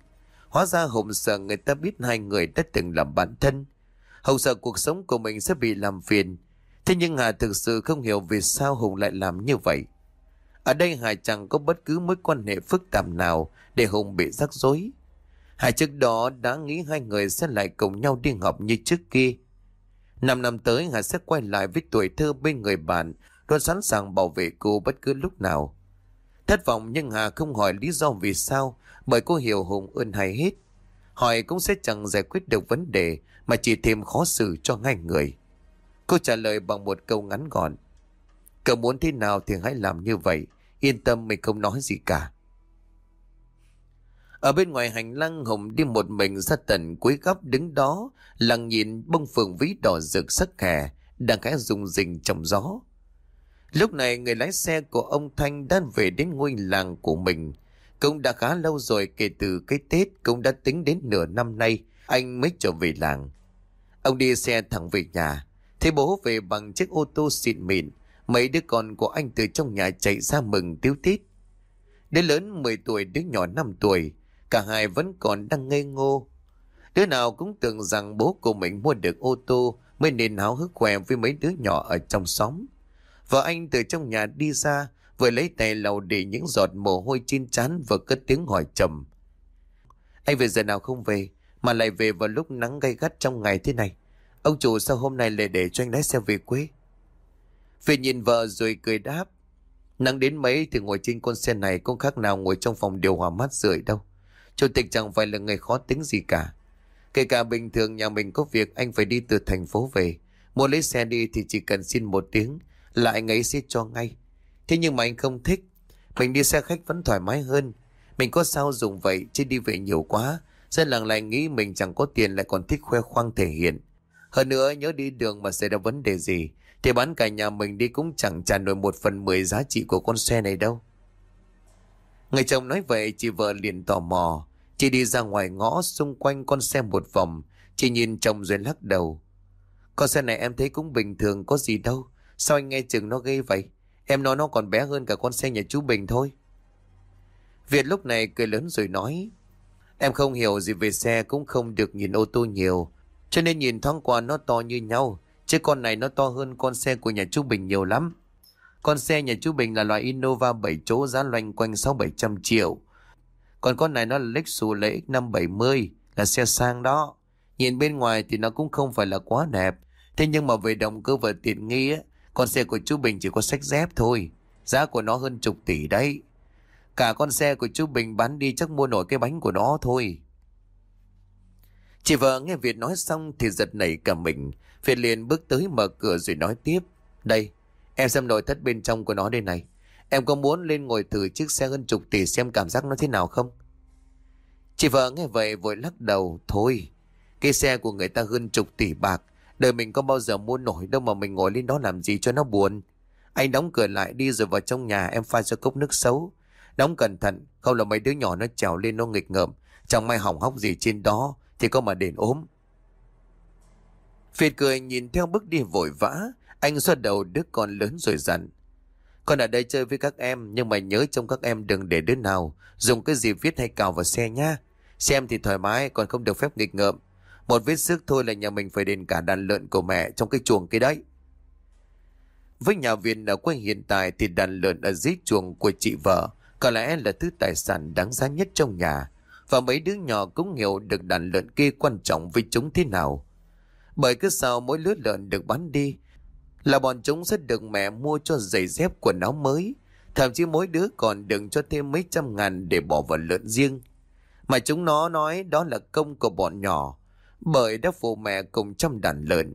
S1: Hóa ra Hùng sợ người ta biết hai người đã từng làm bản thân. Hùng sợ cuộc sống của mình sẽ bị làm phiền. Thế nhưng Hà thực sự không hiểu vì sao Hùng lại làm như vậy. Ở đây Hà chẳng có bất cứ mối quan hệ phức tạp nào để Hùng bị rắc rối. Hà trước đó đã nghĩ hai người sẽ lại cùng nhau đi học như trước kia. Năm năm tới Hà sẽ quay lại với tuổi thơ bên người bạn, luôn sẵn sàng bảo vệ cô bất cứ lúc nào. Thất vọng nhưng Hà không hỏi lý do vì sao, bởi cô hiểu Hùng ơn hay hết. Hỏi cũng sẽ chẳng giải quyết được vấn đề, mà chỉ thêm khó xử cho ngay người. Cô trả lời bằng một câu ngắn gọn. Cậu muốn thế nào thì hãy làm như vậy, yên tâm mình không nói gì cả. Ở bên ngoài hành lang Hùng đi một mình ra tận cuối góc đứng đó, lặng nhìn bông phượng ví đỏ rực sắc hè, đang khẽ rung rình trong gió. Lúc này người lái xe của ông Thanh đang về đến ngôi làng của mình. Cũng đã khá lâu rồi kể từ cái Tết cũng đã tính đến nửa năm nay anh mới trở về làng. Ông đi xe thẳng về nhà, thấy bố về bằng chiếc ô tô xịn mịn, mấy đứa con của anh từ trong nhà chạy ra mừng tiếu tít. Đứa lớn 10 tuổi, đứa nhỏ 5 tuổi, cả hai vẫn còn đang ngây ngô. Đứa nào cũng tưởng rằng bố của mình mua được ô tô mới nên háo hức khỏe với mấy đứa nhỏ ở trong xóm. Vợ anh từ trong nhà đi ra, vừa lấy tay lau đi những giọt mồ hôi trên trán và cất tiếng hỏi trầm. Anh về giờ nào không về, mà lại về vào lúc nắng gay gắt trong ngày thế này. Ông chủ sao hôm nay lại để cho anh lái xe về quê? Về nhìn vợ rồi cười đáp. Nắng đến mấy thì ngồi trên con xe này cũng khác nào ngồi trong phòng điều hòa mát rượi đâu. Chủ tịch chẳng phải là người khó tính gì cả. Kể cả bình thường nhà mình có việc, anh phải đi từ thành phố về. Muốn lấy xe đi thì chỉ cần xin một tiếng, là anh ấy sẽ cho ngay. Thế nhưng mà anh không thích. Mình đi xe khách vẫn thoải mái hơn. Mình có sao dùng vậy, chứ đi về nhiều quá. Dân làng lại nghĩ mình chẳng có tiền lại còn thích khoe khoang thể hiện. Hơn nữa, nhớ đi đường mà xảy ra vấn đề gì, thì bán cả nhà mình đi cũng chẳng trả nổi một phần mười giá trị của con xe này đâu. Người chồng nói vậy, chị vợ liền tò mò. Chị đi ra ngoài ngõ xung quanh con xe một vòng. Chị nhìn chồng rồi lắc đầu. Con xe này em thấy cũng bình thường, có gì đâu. Sao anh nghe chừng nó ghê vậy? Em nói nó còn bé hơn cả con xe nhà chú Bình thôi. Việt lúc này cười lớn rồi nói. Em không hiểu gì về xe, cũng không được nhìn ô tô nhiều. Cho nên nhìn thoáng qua nó to như nhau. Chứ con này nó to hơn con xe của nhà chú Bình nhiều lắm. Con xe nhà chú Bình là loại Innova 7 chỗ giá loanh quanh 6-700 triệu. Còn con này nó là Lexus LX 570 là xe sang đó. Nhìn bên ngoài thì nó cũng không phải là quá đẹp. Thế nhưng mà về động cơ và tiện nghi á, con xe của chú Bình chỉ có sách dép thôi. Giá của nó hơn chục tỷ đấy. Cả con xe của chú Bình bán đi chắc mua nổi cái bánh của nó thôi. Chị vợ nghe Việt nói xong thì giật nảy cả mình. Việt liền bước tới mở cửa rồi nói tiếp. Đây, em xem nội thất bên trong của nó đây này. Em có muốn lên ngồi thử chiếc xe hơn chục tỷ xem cảm giác nó thế nào không? Chị vợ nghe vậy vội lắc đầu. Thôi, cái xe của người ta hơn chục tỷ bạc. Đời mình có bao giờ mua nổi đâu mà mình ngồi lên đó làm gì cho nó buồn. Anh đóng cửa lại đi rồi vào trong nhà em pha cho cốc nước xấu. Đóng cẩn thận, không là mấy đứa nhỏ nó trèo lên nó nghịch ngợm. Chẳng may hỏng hóc gì trên đó thì có mà đền ốm. Phiệt cười nhìn theo bước đi vội vã. Anh xoa đầu đứa con lớn rồi dặn. Con ở đây chơi với các em, nhưng mà nhớ trong các em đừng để đứa nào dùng cái gì viết hay cào vào xe nhá. Xem thì thoải mái, còn không được phép nghịch ngợm. Một vết sức thôi là nhà mình phải đền cả đàn lợn của mẹ trong cái chuồng kia đấy. Với nhà viên ở quê hiện tại thì đàn lợn ở dưới chuồng của chị vợ có lẽ là thứ tài sản đáng giá nhất trong nhà. Và mấy đứa nhỏ cũng hiểu được đàn lợn kia quan trọng với chúng thế nào. Bởi cứ sao mỗi lứa lợn được bán đi là bọn chúng sẽ được mẹ mua cho giày dép quần áo mới. Thậm chí mỗi đứa còn đừng cho thêm mấy trăm ngàn để bỏ vào lợn riêng. Mà chúng nó nói đó là công của bọn nhỏ bởi đã phụ mẹ cùng trăm đàn lợn.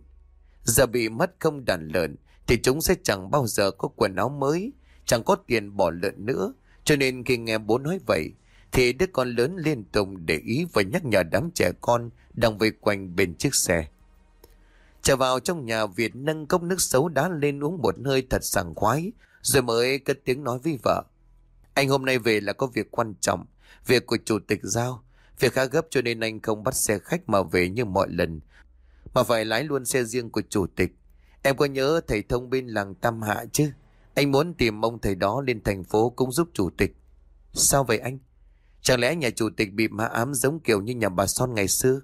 S1: Giờ bị mất không đàn lợn thì chúng sẽ chẳng bao giờ có quần áo mới, chẳng có tiền bỏ lợn nữa. Cho nên khi nghe bố nói vậy, thì đứa con lớn liên tục để ý và nhắc nhở đám trẻ con đang vây quanh bên chiếc xe. Trở vào trong nhà Việt nâng cốc nước xấu đá lên uống một hơi thật sảng khoái, rồi mới cất tiếng nói với vợ. Anh hôm nay về là có việc quan trọng, việc của chủ tịch giao. Việc khá gấp cho nên anh không bắt xe khách mà về như mọi lần, mà phải lái luôn xe riêng của chủ tịch. Em có nhớ thầy thông bên làng Tam Hạ chứ? Anh muốn tìm ông thầy đó lên thành phố cũng giúp chủ tịch. Sao vậy anh? Chẳng lẽ nhà chủ tịch bị ma ám giống kiểu như nhà bà Son ngày xưa?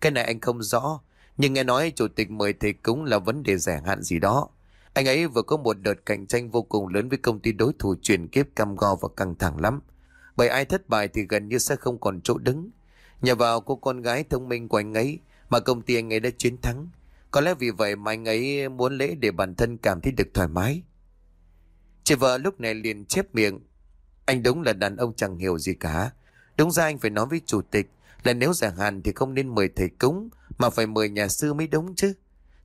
S1: Cái này anh không rõ, nhưng nghe nói chủ tịch mời thầy cúng là vấn đề rẻ hạn gì đó. Anh ấy vừa có một đợt cạnh tranh vô cùng lớn với công ty đối thủ chuyển kiếp cam go và căng thẳng lắm. Bởi ai thất bại thì gần như sẽ không còn chỗ đứng. Nhờ vào cô con gái thông minh của anh ấy mà công ty anh ấy đã chiến thắng. Có lẽ vì vậy mà anh ấy muốn lễ để bản thân cảm thấy được thoải mái. Chị vợ lúc này liền chép miệng. Anh đúng là đàn ông chẳng hiểu gì cả. Đúng ra anh phải nói với chủ tịch là nếu giải hàn thì không nên mời thầy cúng mà phải mời nhà sư mới đúng chứ.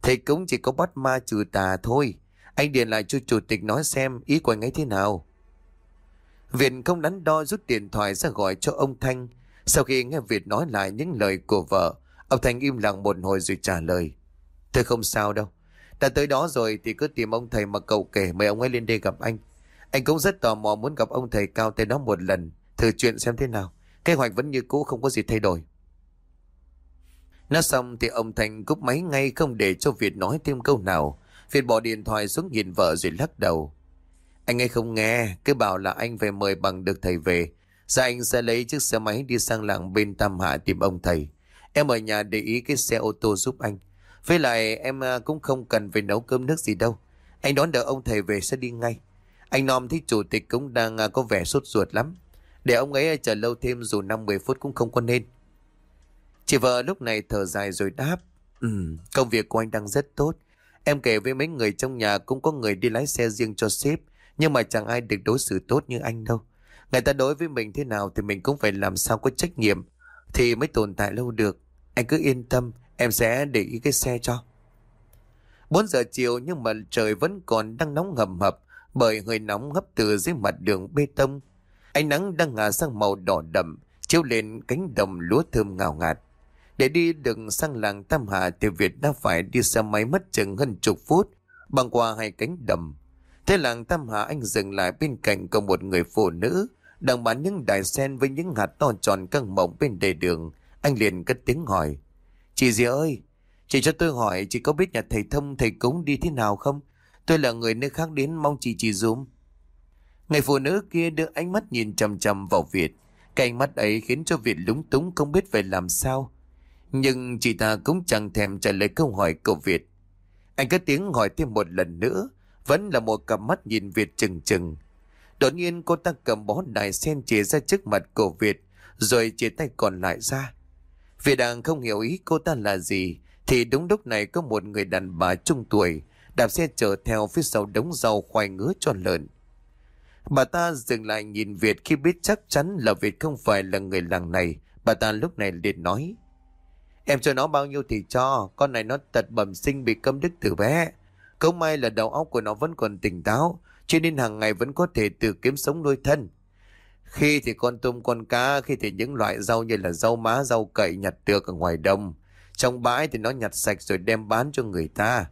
S1: Thầy cúng chỉ có bắt ma trừ tà thôi. Anh điền lại cho chủ tịch nói xem ý của anh ấy thế nào. Việt không đắn đo rút điện thoại ra gọi cho ông Thanh. Sau khi nghe Việt nói lại những lời của vợ, ông Thanh im lặng một hồi rồi trả lời. Thôi không sao đâu. Đã tới đó rồi thì cứ tìm ông thầy mà cầu kể mời ông ấy lên đây gặp anh. Anh cũng rất tò mò muốn gặp ông thầy cao tên đó một lần, thử chuyện xem thế nào. Kế hoạch vẫn như cũ không có gì thay đổi. Nói xong thì ông Thành cúp máy ngay không để cho Việt nói thêm câu nào. Việt bỏ điện thoại xuống nhìn vợ rồi lắc đầu. Anh ấy không nghe, cứ bảo là anh về mời bằng được thầy về. Giờ anh sẽ lấy chiếc xe máy đi sang làng bên Tam Hạ tìm ông thầy. Em ở nhà để ý cái xe ô tô giúp anh. Với lại em à, cũng không cần phải nấu cơm nước gì đâu. Anh đón đợi ông thầy về sẽ đi ngay. Anh Nom thấy chủ tịch cũng đang à, có vẻ sốt ruột lắm. Để ông ấy à, chờ lâu thêm dù 5-10 phút cũng không có nên. Chị vợ lúc này thở dài rồi đáp. Ừ, công việc của anh đang rất tốt. Em kể với mấy người trong nhà cũng có người đi lái xe riêng cho sếp. Nhưng mà chẳng ai được đối xử tốt như anh đâu. Người ta đối với mình thế nào thì mình cũng phải làm sao có trách nhiệm. Thì mới tồn tại lâu được. Anh cứ yên tâm, em sẽ để ý cái xe cho. 4 giờ chiều nhưng mà trời vẫn còn đang nóng hầm hập bởi hơi nóng hấp từ dưới mặt đường bê tông. Ánh nắng đang ngả sang màu đỏ đậm, chiếu lên cánh đồng lúa thơm ngào ngạt. Để đi được sang làng Tam Hà thì Việt đã phải đi xe máy mất chừng hơn chục phút, băng qua hai cánh đầm. Thế làng Tam Hà anh dừng lại bên cạnh có một người phụ nữ đang bán những đài sen với những hạt to tròn căng mộng bên đề đường. Anh liền cất tiếng hỏi. Chị gì ơi, chị cho tôi hỏi chị có biết nhà thầy thông thầy cúng đi thế nào không? Tôi là người nơi khác đến mong chị chỉ dùm. Người phụ nữ kia đưa ánh mắt nhìn chầm chầm vào Việt. Cái ánh mắt ấy khiến cho Việt lúng túng không biết phải làm sao. Nhưng chị ta cũng chẳng thèm trả lời câu hỏi của Việt. Anh cất tiếng hỏi thêm một lần nữa. Vẫn là một cặp mắt nhìn Việt chừng chừng. Đột nhiên cô ta cầm bó đài sen chỉ ra trước mặt của Việt. Rồi chỉ tay còn lại ra. Việt đang không hiểu ý cô ta là gì. Thì đúng lúc này có một người đàn bà trung tuổi. Đạp xe chở theo phía sau đống rau khoai ngứa cho lợn. Bà ta dừng lại nhìn Việt khi biết chắc chắn là Việt không phải là người làng này. Bà ta lúc này liền nói. Em cho nó bao nhiêu thì cho, con này nó tật bẩm sinh bị câm đức từ bé. Không may là đầu óc của nó vẫn còn tỉnh táo, cho nên hàng ngày vẫn có thể tự kiếm sống nuôi thân. Khi thì con tôm con cá, khi thì những loại rau như là rau má, rau cậy nhặt được ở ngoài đồng. Trong bãi thì nó nhặt sạch rồi đem bán cho người ta.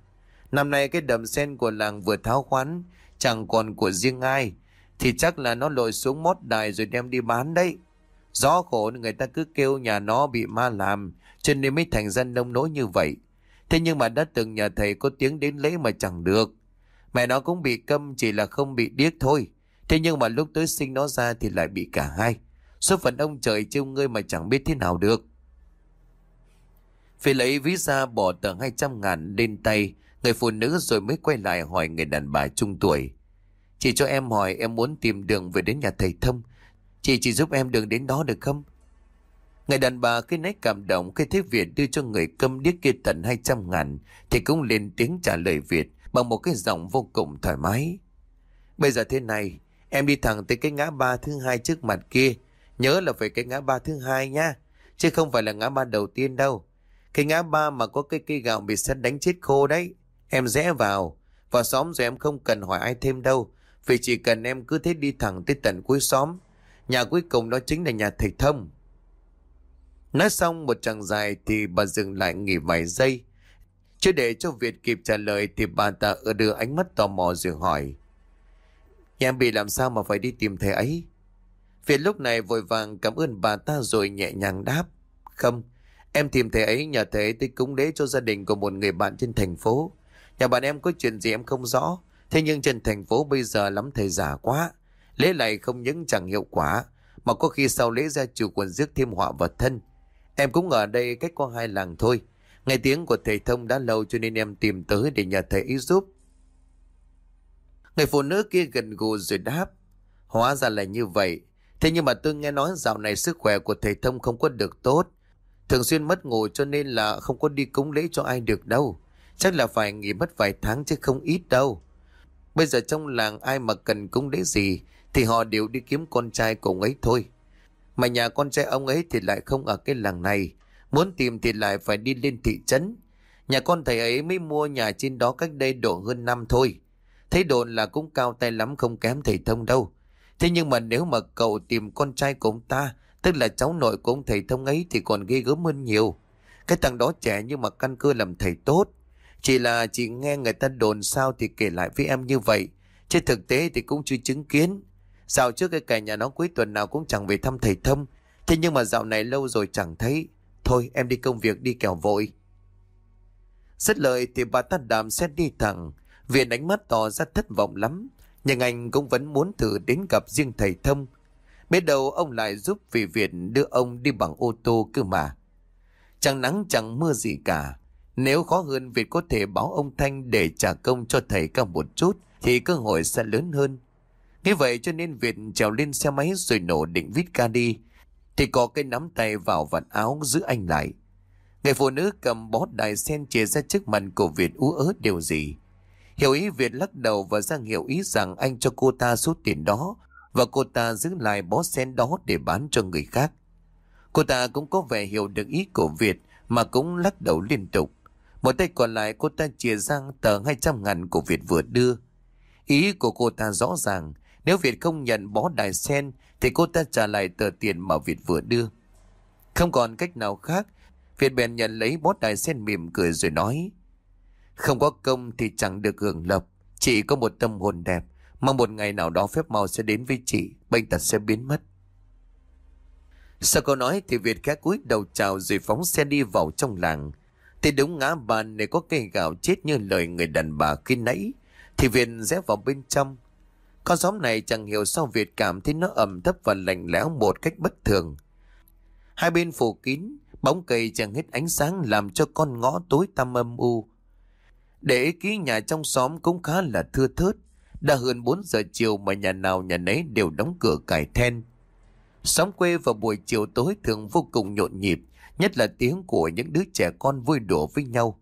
S1: Năm nay cái đầm sen của làng vừa tháo khoán, chẳng còn của riêng ai. Thì chắc là nó lội xuống mót đài rồi đem đi bán đấy. Gió khổ người ta cứ kêu nhà nó bị ma làm, cho nên mới thành dân nông nỗi như vậy. Thế nhưng mà đã từng nhà thầy có tiếng đến lấy mà chẳng được. Mẹ nó cũng bị câm chỉ là không bị điếc thôi. Thế nhưng mà lúc tới sinh nó ra thì lại bị cả hai. Số phận ông trời trêu ngươi mà chẳng biết thế nào được. Phải lấy ví ra bỏ tờ 200 ngàn lên tay người phụ nữ rồi mới quay lại hỏi người đàn bà trung tuổi. Chị cho em hỏi em muốn tìm đường về đến nhà thầy Thông. Chị chỉ giúp em đường đến đó được không? Người đàn bà khi nấy cảm động khi thấy Việt đưa cho người câm điếc kia tận 200 ngàn thì cũng lên tiếng trả lời Việt bằng một cái giọng vô cùng thoải mái. Bây giờ thế này, em đi thẳng tới cái ngã ba thứ hai trước mặt kia. Nhớ là phải cái ngã ba thứ hai nha, chứ không phải là ngã ba đầu tiên đâu. Cái ngã ba mà có cái cây gạo bị sét đánh chết khô đấy. Em rẽ vào, vào xóm rồi em không cần hỏi ai thêm đâu. Vì chỉ cần em cứ thế đi thẳng tới tận cuối xóm. Nhà cuối cùng đó chính là nhà thầy Thông. Nói xong một chặng dài thì bà dừng lại nghỉ vài giây. Chưa để cho Việt kịp trả lời thì bà ta đưa ánh mắt tò mò rồi hỏi. Nhà em bị làm sao mà phải đi tìm thầy ấy? Việt lúc này vội vàng cảm ơn bà ta rồi nhẹ nhàng đáp. Không, em tìm thầy ấy nhờ thầy ấy tới cúng lễ cho gia đình của một người bạn trên thành phố. Nhà bạn em có chuyện gì em không rõ. Thế nhưng trên thành phố bây giờ lắm thầy giả quá. Lễ này không những chẳng hiệu quả, mà có khi sau lễ gia chủ còn rước thêm họa vào thân. Em cũng ở đây cách qua hai làng thôi. Nghe tiếng của thầy thông đã lâu cho nên em tìm tới để nhờ thầy ý giúp. Người phụ nữ kia gần gù rồi đáp. Hóa ra là như vậy. Thế nhưng mà tôi nghe nói dạo này sức khỏe của thầy thông không có được tốt. Thường xuyên mất ngủ cho nên là không có đi cúng lễ cho ai được đâu. Chắc là phải nghỉ mất vài tháng chứ không ít đâu. Bây giờ trong làng ai mà cần cúng lễ gì thì họ đều đi kiếm con trai của ông ấy thôi. Mà nhà con trai ông ấy thì lại không ở cái làng này. Muốn tìm thì lại phải đi lên thị trấn. Nhà con thầy ấy mới mua nhà trên đó cách đây độ hơn năm thôi. Thấy đồn là cũng cao tay lắm không kém thầy thông đâu. Thế nhưng mà nếu mà cậu tìm con trai của ông ta, tức là cháu nội của ông thầy thông ấy thì còn ghê gớm hơn nhiều. Cái thằng đó trẻ nhưng mà căn cơ làm thầy tốt. Chỉ là chị nghe người ta đồn sao thì kể lại với em như vậy. Trên thực tế thì cũng chưa chứng kiến. Dạo trước cái cả nhà nó cuối tuần nào cũng chẳng về thăm thầy Thông. Thế nhưng mà dạo này lâu rồi chẳng thấy. Thôi, em đi công việc đi kẻo vội. Rất lời thì bà ta đàm xét đi thẳng. Viện ánh mắt tỏ ra thất vọng lắm. Nhưng anh cũng vẫn muốn thử đến gặp riêng thầy Thông. Biết đâu ông lại giúp vì Việt đưa ông đi bằng ô tô cơ mà. Chẳng nắng chẳng mưa gì cả. Nếu khó hơn việc có thể báo ông Thanh để trả công cho thầy cao một chút, thì cơ hội sẽ lớn hơn. Như vậy cho nên Việt trèo lên xe máy rồi nổ định vít ca đi thì có cái nắm tay vào vạt áo giữ anh lại. Người phụ nữ cầm bó đài sen chia ra trước mặt của Việt ú ớ điều gì. Hiểu ý Việt lắc đầu và ra hiểu ý rằng anh cho cô ta số tiền đó và cô ta giữ lại bó sen đó để bán cho người khác. Cô ta cũng có vẻ hiểu được ý của Việt mà cũng lắc đầu liên tục. Một tay còn lại cô ta chia ra tờ 200 ngàn của Việt vừa đưa. Ý của cô ta rõ ràng, nếu Việt không nhận bó đài sen thì cô ta trả lại tờ tiền mà Việt vừa đưa. Không còn cách nào khác, Việt bèn nhận lấy bó đài sen mỉm cười rồi nói. Không có công thì chẳng được hưởng lộc, chỉ có một tâm hồn đẹp. Mong một ngày nào đó phép màu sẽ đến với chị, bệnh tật sẽ biến mất. Sau câu nói thì Việt khẽ cúi đầu chào rồi phóng xe đi vào trong làng. Thì đúng ngã bàn này có cây gạo chết như lời người đàn bà khi nãy. Thì Việt rẽ vào bên trong. Con xóm này chẳng hiểu sao Việt cảm thấy nó ẩm thấp và lạnh lẽo một cách bất thường. Hai bên phủ kín, bóng cây chẳng hết ánh sáng làm cho con ngõ tối tăm âm u. Để ký nhà trong xóm cũng khá là thưa thớt. Đã hơn 4 giờ chiều mà nhà nào nhà nấy đều đóng cửa cải then. Xóm quê vào buổi chiều tối thường vô cùng nhộn nhịp, nhất là tiếng của những đứa trẻ con vui đùa với nhau.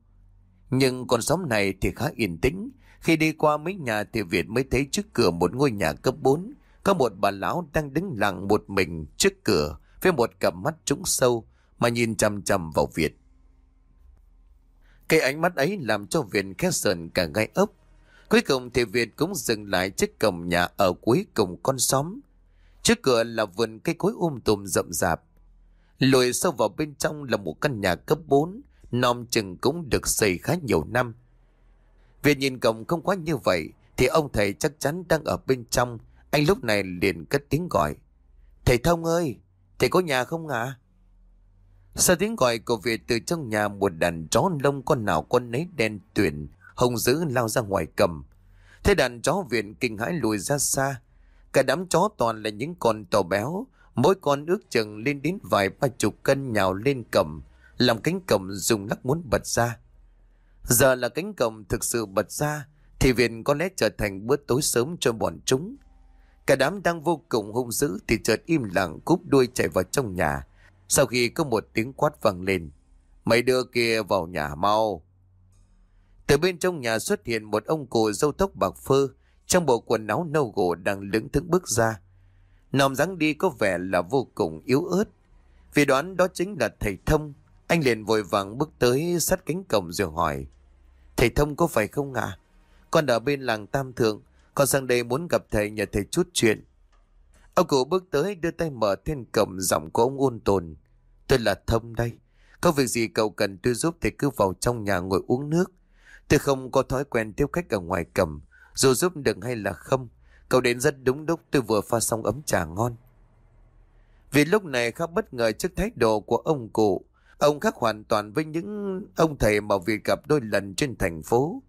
S1: Nhưng con xóm này thì khá yên tĩnh, khi đi qua mấy nhà thì Việt mới thấy trước cửa một ngôi nhà cấp 4, có một bà lão đang đứng lặng một mình trước cửa với một cặp mắt trũng sâu mà nhìn chằm chằm vào Việt. Cái ánh mắt ấy làm cho Việt khét sờn cả gai ốc. Cuối cùng thì Việt cũng dừng lại trước cổng nhà ở cuối cùng con xóm. Trước cửa là vườn cây cối um tùm rậm rạp. Lùi sâu vào bên trong là một căn nhà cấp 4, non chừng cũng được xây khá nhiều năm. Việc nhìn cổng không quá như vậy, thì ông thầy chắc chắn đang ở bên trong. Anh lúc này liền cất tiếng gọi. Thầy Thông ơi, thầy có nhà không ạ? Sau tiếng gọi của Việt từ trong nhà một đàn chó lông con nào con nấy đen tuyển, hồng dữ lao ra ngoài cầm. Thế đàn chó viện kinh hãi lùi ra xa. Cả đám chó toàn là những con tàu béo, mỗi con ước chừng lên đến vài ba chục cân nhào lên cầm, làm cánh cầm dùng lắc muốn bật ra. Giờ là cánh cầm thực sự bật ra, thì Việt có lẽ trở thành bữa tối sớm cho bọn chúng. Cả đám đang vô cùng hung dữ thì chợt im lặng cúp đuôi chạy vào trong nhà. Sau khi có một tiếng quát vang lên, mấy đứa kia vào nhà mau. Từ bên trong nhà xuất hiện một ông cụ dâu tóc bạc phơ, trong bộ quần áo nâu gỗ đang lững thững bước ra. Nòm dáng đi có vẻ là vô cùng yếu ớt. Vì đoán đó chính là thầy Thông. Anh liền vội vàng bước tới sát cánh cổng rồi hỏi. Thầy Thông có phải không ạ? Con ở bên làng Tam Thượng, con sang đây muốn gặp thầy nhờ thầy chút chuyện. Ông cụ bước tới đưa tay mở thiên cổng giọng của ông ôn tồn. Tôi là Thông đây. Có việc gì cậu cần tôi giúp thì cứ vào trong nhà ngồi uống nước. Tôi không có thói quen tiếp khách ở ngoài cầm. Dù giúp được hay là không. Cậu đến rất đúng lúc tôi vừa pha xong ấm trà ngon. Vì lúc này khá bất ngờ trước thái độ của ông cụ. Ông khác hoàn toàn với những ông thầy mà Việt gặp đôi lần trên thành phố.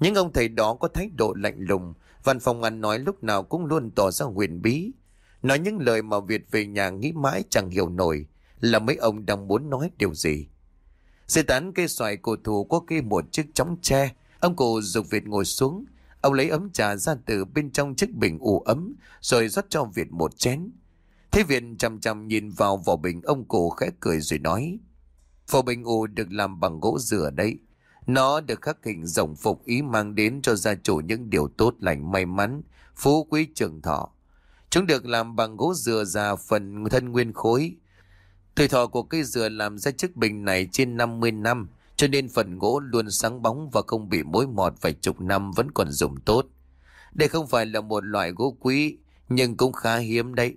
S1: Những ông thầy đó có thái độ lạnh lùng, văn phòng ăn nói lúc nào cũng luôn tỏ ra huyền bí. Nói những lời mà Việt về nhà nghĩ mãi chẳng hiểu nổi là mấy ông đang muốn nói điều gì. Dưới tán cây xoài cổ thụ có cây một chiếc chóng tre, ông cụ dục Việt ngồi xuống. Ông lấy ấm trà ra từ bên trong chiếc bình ủ ấm, rồi rót cho Việt một chén. Thế Việt chăm chăm nhìn vào vỏ bình ông cụ khẽ cười rồi nói. Vỏ bình ủ được làm bằng gỗ dừa đấy. Nó được khắc hình rồng phục ý mang đến cho gia chủ những điều tốt lành may mắn, phú quý trường thọ. Chúng được làm bằng gỗ dừa già phần thân nguyên khối. Tuổi thọ của cây dừa làm ra chiếc bình này trên 50 năm, cho nên phần gỗ luôn sáng bóng và không bị mối mọt vài chục năm vẫn còn dùng tốt. Đây không phải là một loại gỗ quý, nhưng cũng khá hiếm đấy.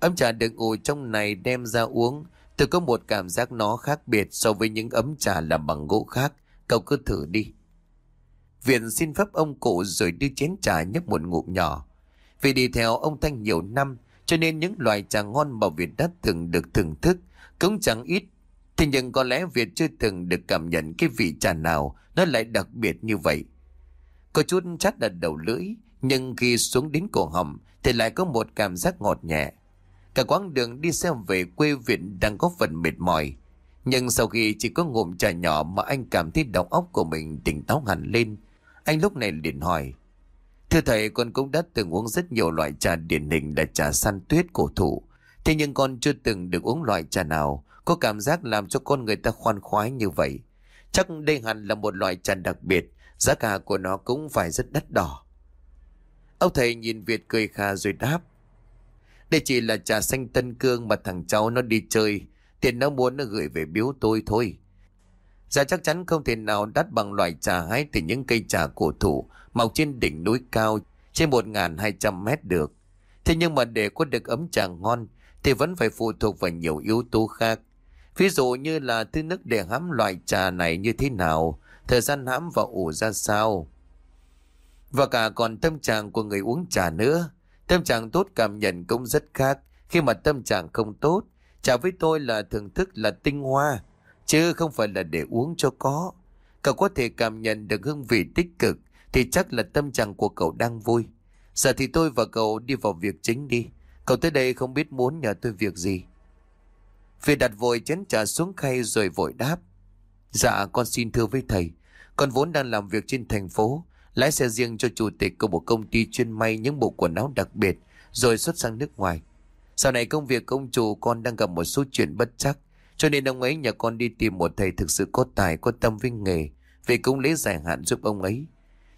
S1: Ấm trà được ủ trong này đem ra uống, tôi có một cảm giác nó khác biệt so với những ấm trà làm bằng gỗ khác. Cậu cứ thử đi. Viện xin phép ông cụ rồi đưa chén trà nhấp một ngụm nhỏ. Vì đi theo ông Thanh nhiều năm, cho nên những loại trà ngon mà Việt đã từng được thưởng thức cũng chẳng ít. Thế nhưng có lẽ Việt chưa từng được cảm nhận cái vị trà nào nó lại đặc biệt như vậy. Có chút chát đặt đầu lưỡi, nhưng khi xuống đến cổ họng thì lại có một cảm giác ngọt nhẹ. Cả quãng đường đi xe về quê Việt đang có phần mệt mỏi. Nhưng sau khi chỉ có ngụm trà nhỏ mà anh cảm thấy đầu óc của mình tỉnh táo hẳn lên. Anh lúc này liền hỏi. Thưa thầy, con cũng đã từng uống rất nhiều loại trà điển hình là trà săn tuyết cổ thụ. Thế nhưng con chưa từng được uống loại trà nào có cảm giác làm cho con người ta khoan khoái như vậy. Chắc đây hẳn là một loại trà đặc biệt, giá cả của nó cũng phải rất đắt đỏ. Ông thầy nhìn Việt cười khà rồi đáp. Đây chỉ là trà xanh tân cương mà thằng cháu nó đi chơi, tiền nó muốn nó gửi về biếu tôi thôi. Giá chắc chắn không thể nào đắt bằng loại trà hái từ những cây trà cổ thụ mọc trên đỉnh núi cao trên 1.200 mét được. Thế nhưng mà để có được ấm trà ngon thì vẫn phải phụ thuộc vào nhiều yếu tố khác. Ví dụ như là thứ nước để hãm loại trà này như thế nào, thời gian hãm và ủ ra sao. Và cả còn tâm trạng của người uống trà nữa. Tâm trạng tốt cảm nhận cũng rất khác. Khi mà tâm trạng không tốt, trà với tôi là thưởng thức là tinh hoa, chứ không phải là để uống cho có. Cậu có thể cảm nhận được hương vị tích cực, thì chắc là tâm trạng của cậu đang vui. Giờ thì tôi và cậu đi vào việc chính đi. Cậu tới đây không biết muốn nhờ tôi việc gì. Vì đặt vội chén trà xuống khay rồi vội đáp. Dạ con xin thưa với thầy. Con vốn đang làm việc trên thành phố. Lái xe riêng cho chủ tịch của một công ty chuyên may những bộ quần áo đặc biệt. Rồi xuất sang nước ngoài. Sau này công việc công chủ con đang gặp một số chuyện bất chắc. Cho nên ông ấy nhờ con đi tìm một thầy thực sự có tài, có tâm với nghề. Vì cũng lấy dài hạn giúp ông ấy.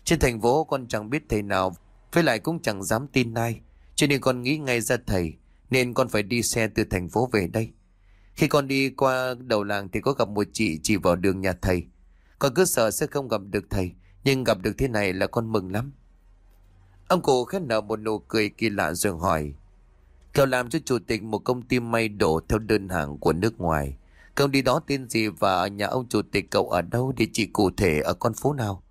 S1: Trên thành phố con chẳng biết thầy nào. Với lại cũng chẳng dám tin ai. Cho nên con nghĩ ngay ra thầy. Nên con phải đi xe từ thành phố về đây. Khi con đi qua đầu làng thì có gặp một chị chỉ vào đường nhà thầy. Con cứ sợ sẽ không gặp được thầy, nhưng gặp được thế này là con mừng lắm. Ông cụ khét nở một nụ cười kỳ lạ rồi hỏi. Cậu làm cho chủ tịch một công ty may đổ theo đơn hàng của nước ngoài. Công ty đó tên gì và nhà ông chủ tịch cậu ở đâu địa chỉ cụ thể ở con phố nào?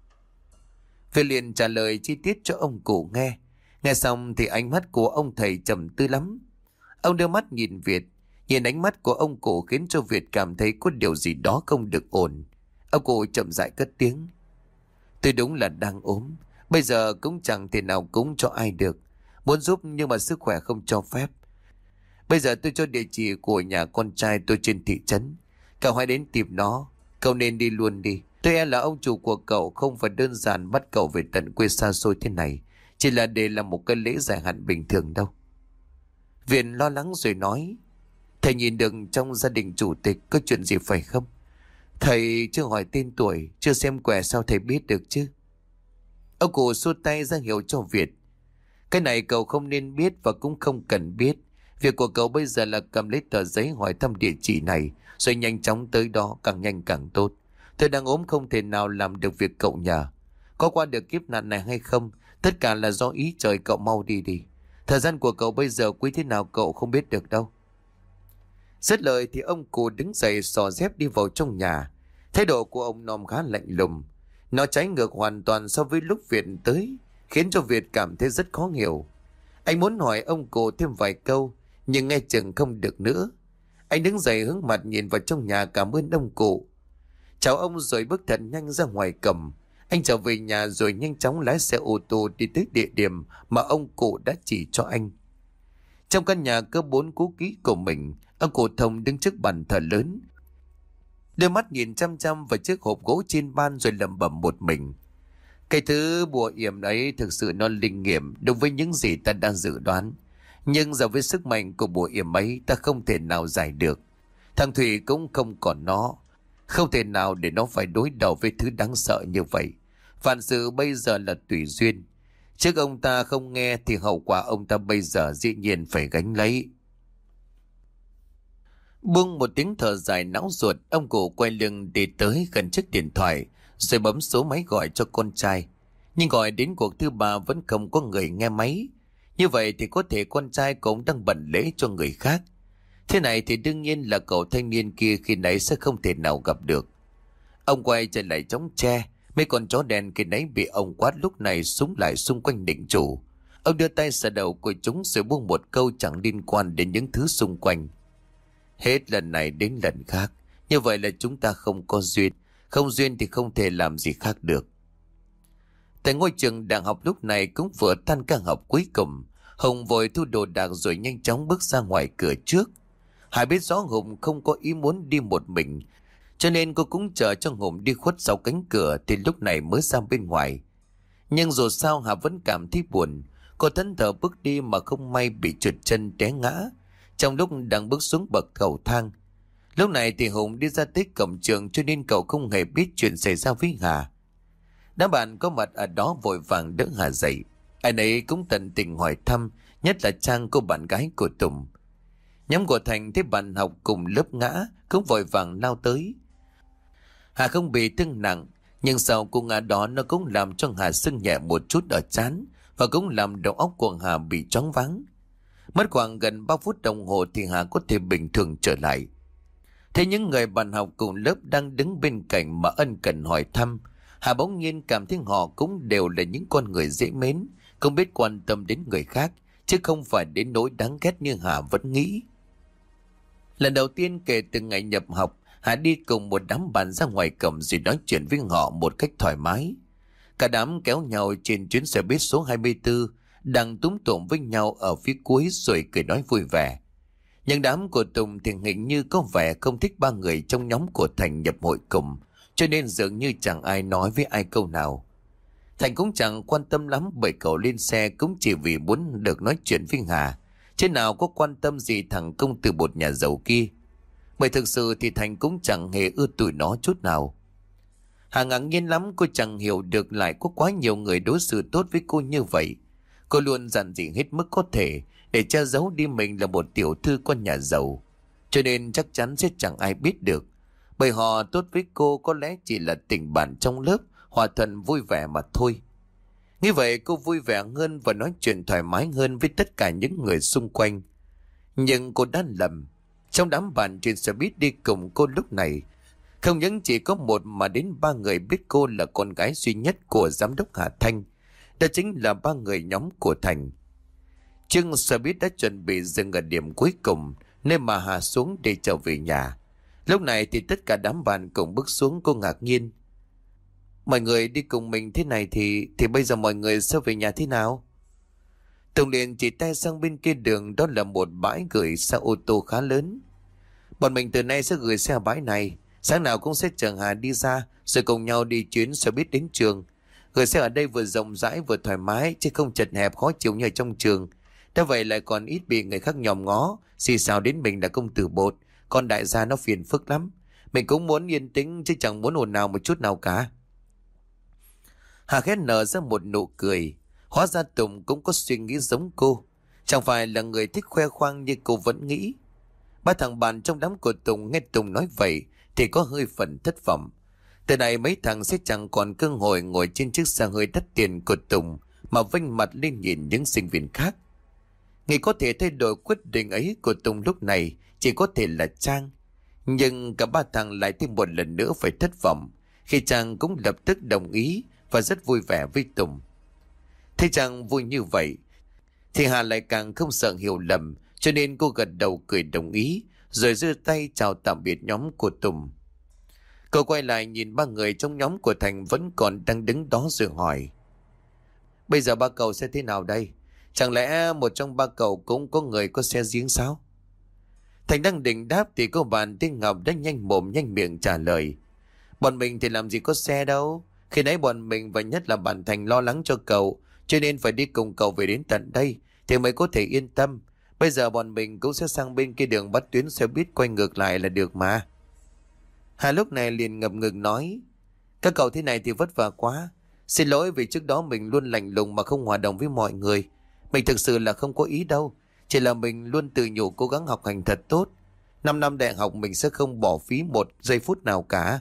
S1: Phi liền trả lời chi tiết cho ông cụ nghe. Nghe xong thì ánh mắt của ông thầy trầm tư lắm. Ông đưa mắt nhìn Việt Nhìn ánh mắt của ông cụ khiến cho Việt cảm thấy có điều gì đó không được ổn. Ông cụ chậm rãi cất tiếng. Tôi đúng là đang ốm. Bây giờ cũng chẳng thể nào cúng cho ai được. Muốn giúp nhưng mà sức khỏe không cho phép. Bây giờ tôi cho địa chỉ của nhà con trai tôi trên thị trấn. Cậu hãy đến tìm nó. Cậu nên đi luôn đi. Tôi e là ông chủ của cậu không phải đơn giản bắt cậu về tận quê xa xôi thế này. Chỉ là để làm một cái lễ giải hạn bình thường đâu. Viện lo lắng rồi nói. Thầy nhìn được trong gia đình chủ tịch có chuyện gì phải không? Thầy chưa hỏi tên tuổi, chưa xem quẻ sao thầy biết được chứ? Ông cụ xua tay ra hiệu cho Việt. Cái này cậu không nên biết và cũng không cần biết. Việc của cậu bây giờ là cầm lấy tờ giấy hỏi thăm địa chỉ này, rồi nhanh chóng tới đó càng nhanh càng tốt. Tôi đang ốm không thể nào làm được việc cậu nhờ. Có qua được kiếp nạn này hay không, tất cả là do ý trời cậu mau đi đi. Thời gian của cậu bây giờ quý thế nào cậu không biết được đâu. Rất lời thì ông cụ đứng dậy sò dép đi vào trong nhà. Thái độ của ông Nom khá lạnh lùng. Nó trái ngược hoàn toàn so với lúc Việt tới, khiến cho Việt cảm thấy rất khó hiểu. Anh muốn hỏi ông cụ thêm vài câu, nhưng nghe chừng không được nữa. Anh đứng dậy hướng mặt nhìn vào trong nhà cảm ơn ông cụ. Chào ông rồi bước thật nhanh ra ngoài cầm. Anh trở về nhà rồi nhanh chóng lái xe ô tô đi tới địa điểm mà ông cụ đã chỉ cho anh. Trong căn nhà cơ bốn cú ký của mình, ông cụ thông đứng trước bàn thờ lớn. Đôi mắt nhìn chăm chăm vào chiếc hộp gỗ trên ban rồi lầm bẩm một mình. Cái thứ bùa yểm ấy thực sự nó linh nghiệm đúng với những gì ta đang dự đoán. Nhưng giờ với sức mạnh của bùa yểm ấy, ta không thể nào giải được. Thằng Thủy cũng không còn nó. Không thể nào để nó phải đối đầu với thứ đáng sợ như vậy. Phản sự bây giờ là tùy duyên. Trước ông ta không nghe thì hậu quả ông ta bây giờ dĩ nhiên phải gánh lấy. Buông một tiếng thở dài não ruột, ông cụ quay lưng đi tới gần chiếc điện thoại, rồi bấm số máy gọi cho con trai. Nhưng gọi đến cuộc thứ ba vẫn không có người nghe máy. Như vậy thì có thể con trai cũng đang bận lễ cho người khác. Thế này thì đương nhiên là cậu thanh niên kia khi nãy sẽ không thể nào gặp được. Ông quay trở lại chống tre, mấy con chó đen khi nãy bị ông quát lúc này súng lại xung quanh định chủ. Ông đưa tay sờ đầu của chúng rồi buông một câu chẳng liên quan đến những thứ xung quanh. Hết lần này đến lần khác, như vậy là chúng ta không có duyên, không duyên thì không thể làm gì khác được. Tại ngôi trường đại học lúc này cũng vừa tan ca học cuối cùng, Hồng vội thu đồ đạc rồi nhanh chóng bước ra ngoài cửa trước. Hải biết rõ Hùng không có ý muốn đi một mình, cho nên cô cũng chờ cho Hùng đi khuất sau cánh cửa thì lúc này mới ra bên ngoài. Nhưng dù sao Hà vẫn cảm thấy buồn, cô thẫn thờ bước đi mà không may bị trượt chân té ngã, trong lúc đang bước xuống bậc cầu thang. Lúc này thì Hùng đi ra tới cổng trường cho nên cậu không hề biết chuyện xảy ra với Hà. Đám bạn có mặt ở đó vội vàng đỡ Hà dậy. Anh ấy cũng tận tình hỏi thăm, nhất là Trang cô bạn gái của Tùng. Nhóm của Thành thấy bạn học cùng lớp ngã, cũng vội vàng lao tới. Hà không bị thương nặng, nhưng sau cô ngã đó nó cũng làm cho Hà sưng nhẹ một chút ở chán và cũng làm đầu óc của Hà bị chóng vắng. Mất khoảng gần 3 phút đồng hồ thì Hà có thể bình thường trở lại. Thế những người bạn học cùng lớp đang đứng bên cạnh mà ân cần hỏi thăm, Hà bỗng nhiên cảm thấy họ cũng đều là những con người dễ mến, không biết quan tâm đến người khác, chứ không phải đến nỗi đáng ghét như Hà vẫn nghĩ. Lần đầu tiên kể từ ngày nhập học, Hà đi cùng một đám bạn ra ngoài cầm rồi nói chuyện với họ một cách thoải mái. Cả đám kéo nhau trên chuyến xe buýt số 24, đang túm tụm với nhau ở phía cuối rồi cười nói vui vẻ. Nhưng đám của Tùng thì hình như có vẻ không thích ba người trong nhóm của Thành nhập hội cùng, cho nên dường như chẳng ai nói với ai câu nào. Thành cũng chẳng quan tâm lắm bởi cậu lên xe cũng chỉ vì muốn được nói chuyện với Hà. Chứ nào có quan tâm gì thằng công từ bột nhà giàu kia. Bởi thực sự thì Thành cũng chẳng hề ưa tụi nó chút nào. Hà ngạc nhiên lắm cô chẳng hiểu được lại có quá nhiều người đối xử tốt với cô như vậy. Cô luôn dặn dị hết mức có thể để che giấu đi mình là một tiểu thư con nhà giàu. Cho nên chắc chắn sẽ chẳng ai biết được. Bởi họ tốt với cô có lẽ chỉ là tình bạn trong lớp, hòa thuận vui vẻ mà thôi. Như vậy cô vui vẻ hơn và nói chuyện thoải mái hơn với tất cả những người xung quanh. Nhưng cô đã lầm. Trong đám bạn trên xe buýt đi cùng cô lúc này, không những chỉ có một mà đến ba người biết cô là con gái duy nhất của giám đốc Hà Thanh. Đó chính là ba người nhóm của Thành. Trưng xe buýt đã chuẩn bị dừng ở điểm cuối cùng. Nên mà Hà xuống để trở về nhà Lúc này thì tất cả đám bạn cùng bước xuống, cô ngạc nhiên Mọi người đi cùng mình thế này thì Thì bây giờ mọi người sẽ về nhà thế nào Tùng liền chỉ tay sang bên kia đường, Đó là một bãi gửi xe ô tô khá lớn Bọn mình từ nay sẽ gửi xe bãi này, Sáng nào cũng sẽ chở Hà đi ra, Rồi cùng nhau đi chuyến xe buýt đến trường người xe ở đây vừa rộng rãi, vừa thoải mái, Chứ không chật hẹp, khó chịu như ở trong trường. Thế vậy lại còn ít bị người khác nhòm ngó. Xì xào đến mình là công tử bột. Con đại gia nó phiền phức lắm. Mình cũng muốn yên tĩnh, chứ chẳng muốn ồn nào một chút nào cả. Hà khét nở ra một nụ cười. Hóa ra Tùng cũng có suy nghĩ giống cô. Chẳng phải là người thích khoe khoang như cô vẫn nghĩ. Ba thằng bạn trong đám của Tùng nghe Tùng nói vậy Thì có hơi phần thất vọng. Từ này mấy thằng sẽ chẳng còn cơ hội ngồi trên chiếc xe hơi đắt tiền của Tùng, Mà vinh mặt lên nhìn những sinh viên khác Người có thể thay đổi quyết định ấy của Tùng lúc này chỉ có thể là Trang. Nhưng cả ba thằng lại thêm một lần nữa phải thất vọng, khi Trang cũng lập tức đồng ý và rất vui vẻ với Tùng. Thấy Trang vui như vậy, thì Hà lại càng không sợ hiểu lầm, cho nên cô gật đầu cười đồng ý, rồi giơ tay chào tạm biệt nhóm của Tùng. Cậu quay lại nhìn ba người trong nhóm của Thành vẫn còn đang đứng đó rồi hỏi. Bây giờ ba cậu sẽ thế nào đây? Chẳng lẽ một trong ba cậu cũng có người có xe giếng sao? Thành đang định đáp thì cô bạn Tiên Ngọc đã nhanh mồm nhanh miệng trả lời. Bọn mình thì làm gì có xe đâu. Khi nãy bọn mình và nhất là bạn Thành lo lắng cho cậu, cho nên phải đi cùng cậu về đến tận đây thì mới có thể yên tâm. Bây giờ bọn mình cũng sẽ sang bên kia đường bắt tuyến xe buýt quay ngược lại là được mà. Hà lúc này liền ngập ngừng nói Các cậu thế này thì vất vả quá. Xin lỗi vì trước đó mình luôn lạnh lùng mà không hòa đồng với mọi người. Mình thực sự là không có ý đâu. Chỉ là mình luôn tự nhủ cố gắng học hành thật tốt. Năm năm đại học mình sẽ không bỏ phí một giây phút nào cả.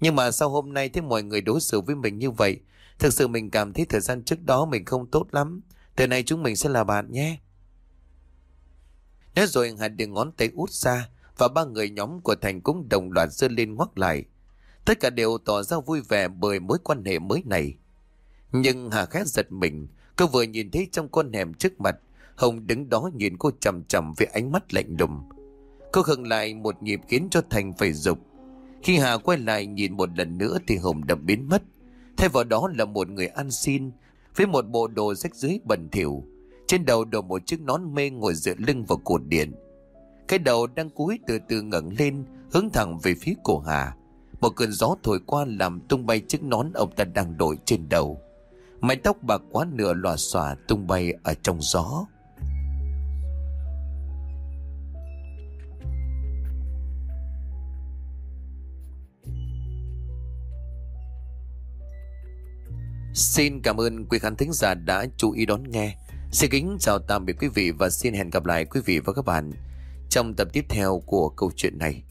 S1: Nhưng mà sau hôm nay thấy mọi người đối xử với mình như vậy, thực sự mình cảm thấy thời gian trước đó mình không tốt lắm. Từ nay chúng mình sẽ là bạn nhé. Nói rồi Hà đưa ngón tay út ra và ba người nhóm của Thành cũng đồng loạt dơ lên ngoắc lại. Tất cả đều tỏ ra vui vẻ bởi mối quan hệ mới này. Nhưng Hà khét giật mình Cô vừa nhìn thấy trong con hẻm trước mặt, Hồng đứng đó nhìn cô chầm chầm với ánh mắt lạnh lùng. Cô khựng lại một nhịp khiến cho Thành phải dục. Khi Hà quay lại nhìn một lần nữa thì Hồng đã biến mất. Thay vào đó là một người ăn xin, với một bộ đồ rách dưới bẩn thỉu. Trên đầu đội một chiếc nón mê ngồi dựa lưng vào cột điện. Cái đầu đang cúi từ từ ngẩng lên, hướng thẳng về phía cổ Hà. Một cơn gió thổi qua làm tung bay chiếc nón ông ta đang đội trên đầu. Mái tóc bạc quá nửa lòa xòa tung bay ở trong gió Xin cảm ơn quý khán thính giả đã chú ý đón nghe. Xin kính chào tạm biệt quý vị và xin hẹn gặp lại quý vị và các bạn trong tập tiếp theo của câu chuyện này.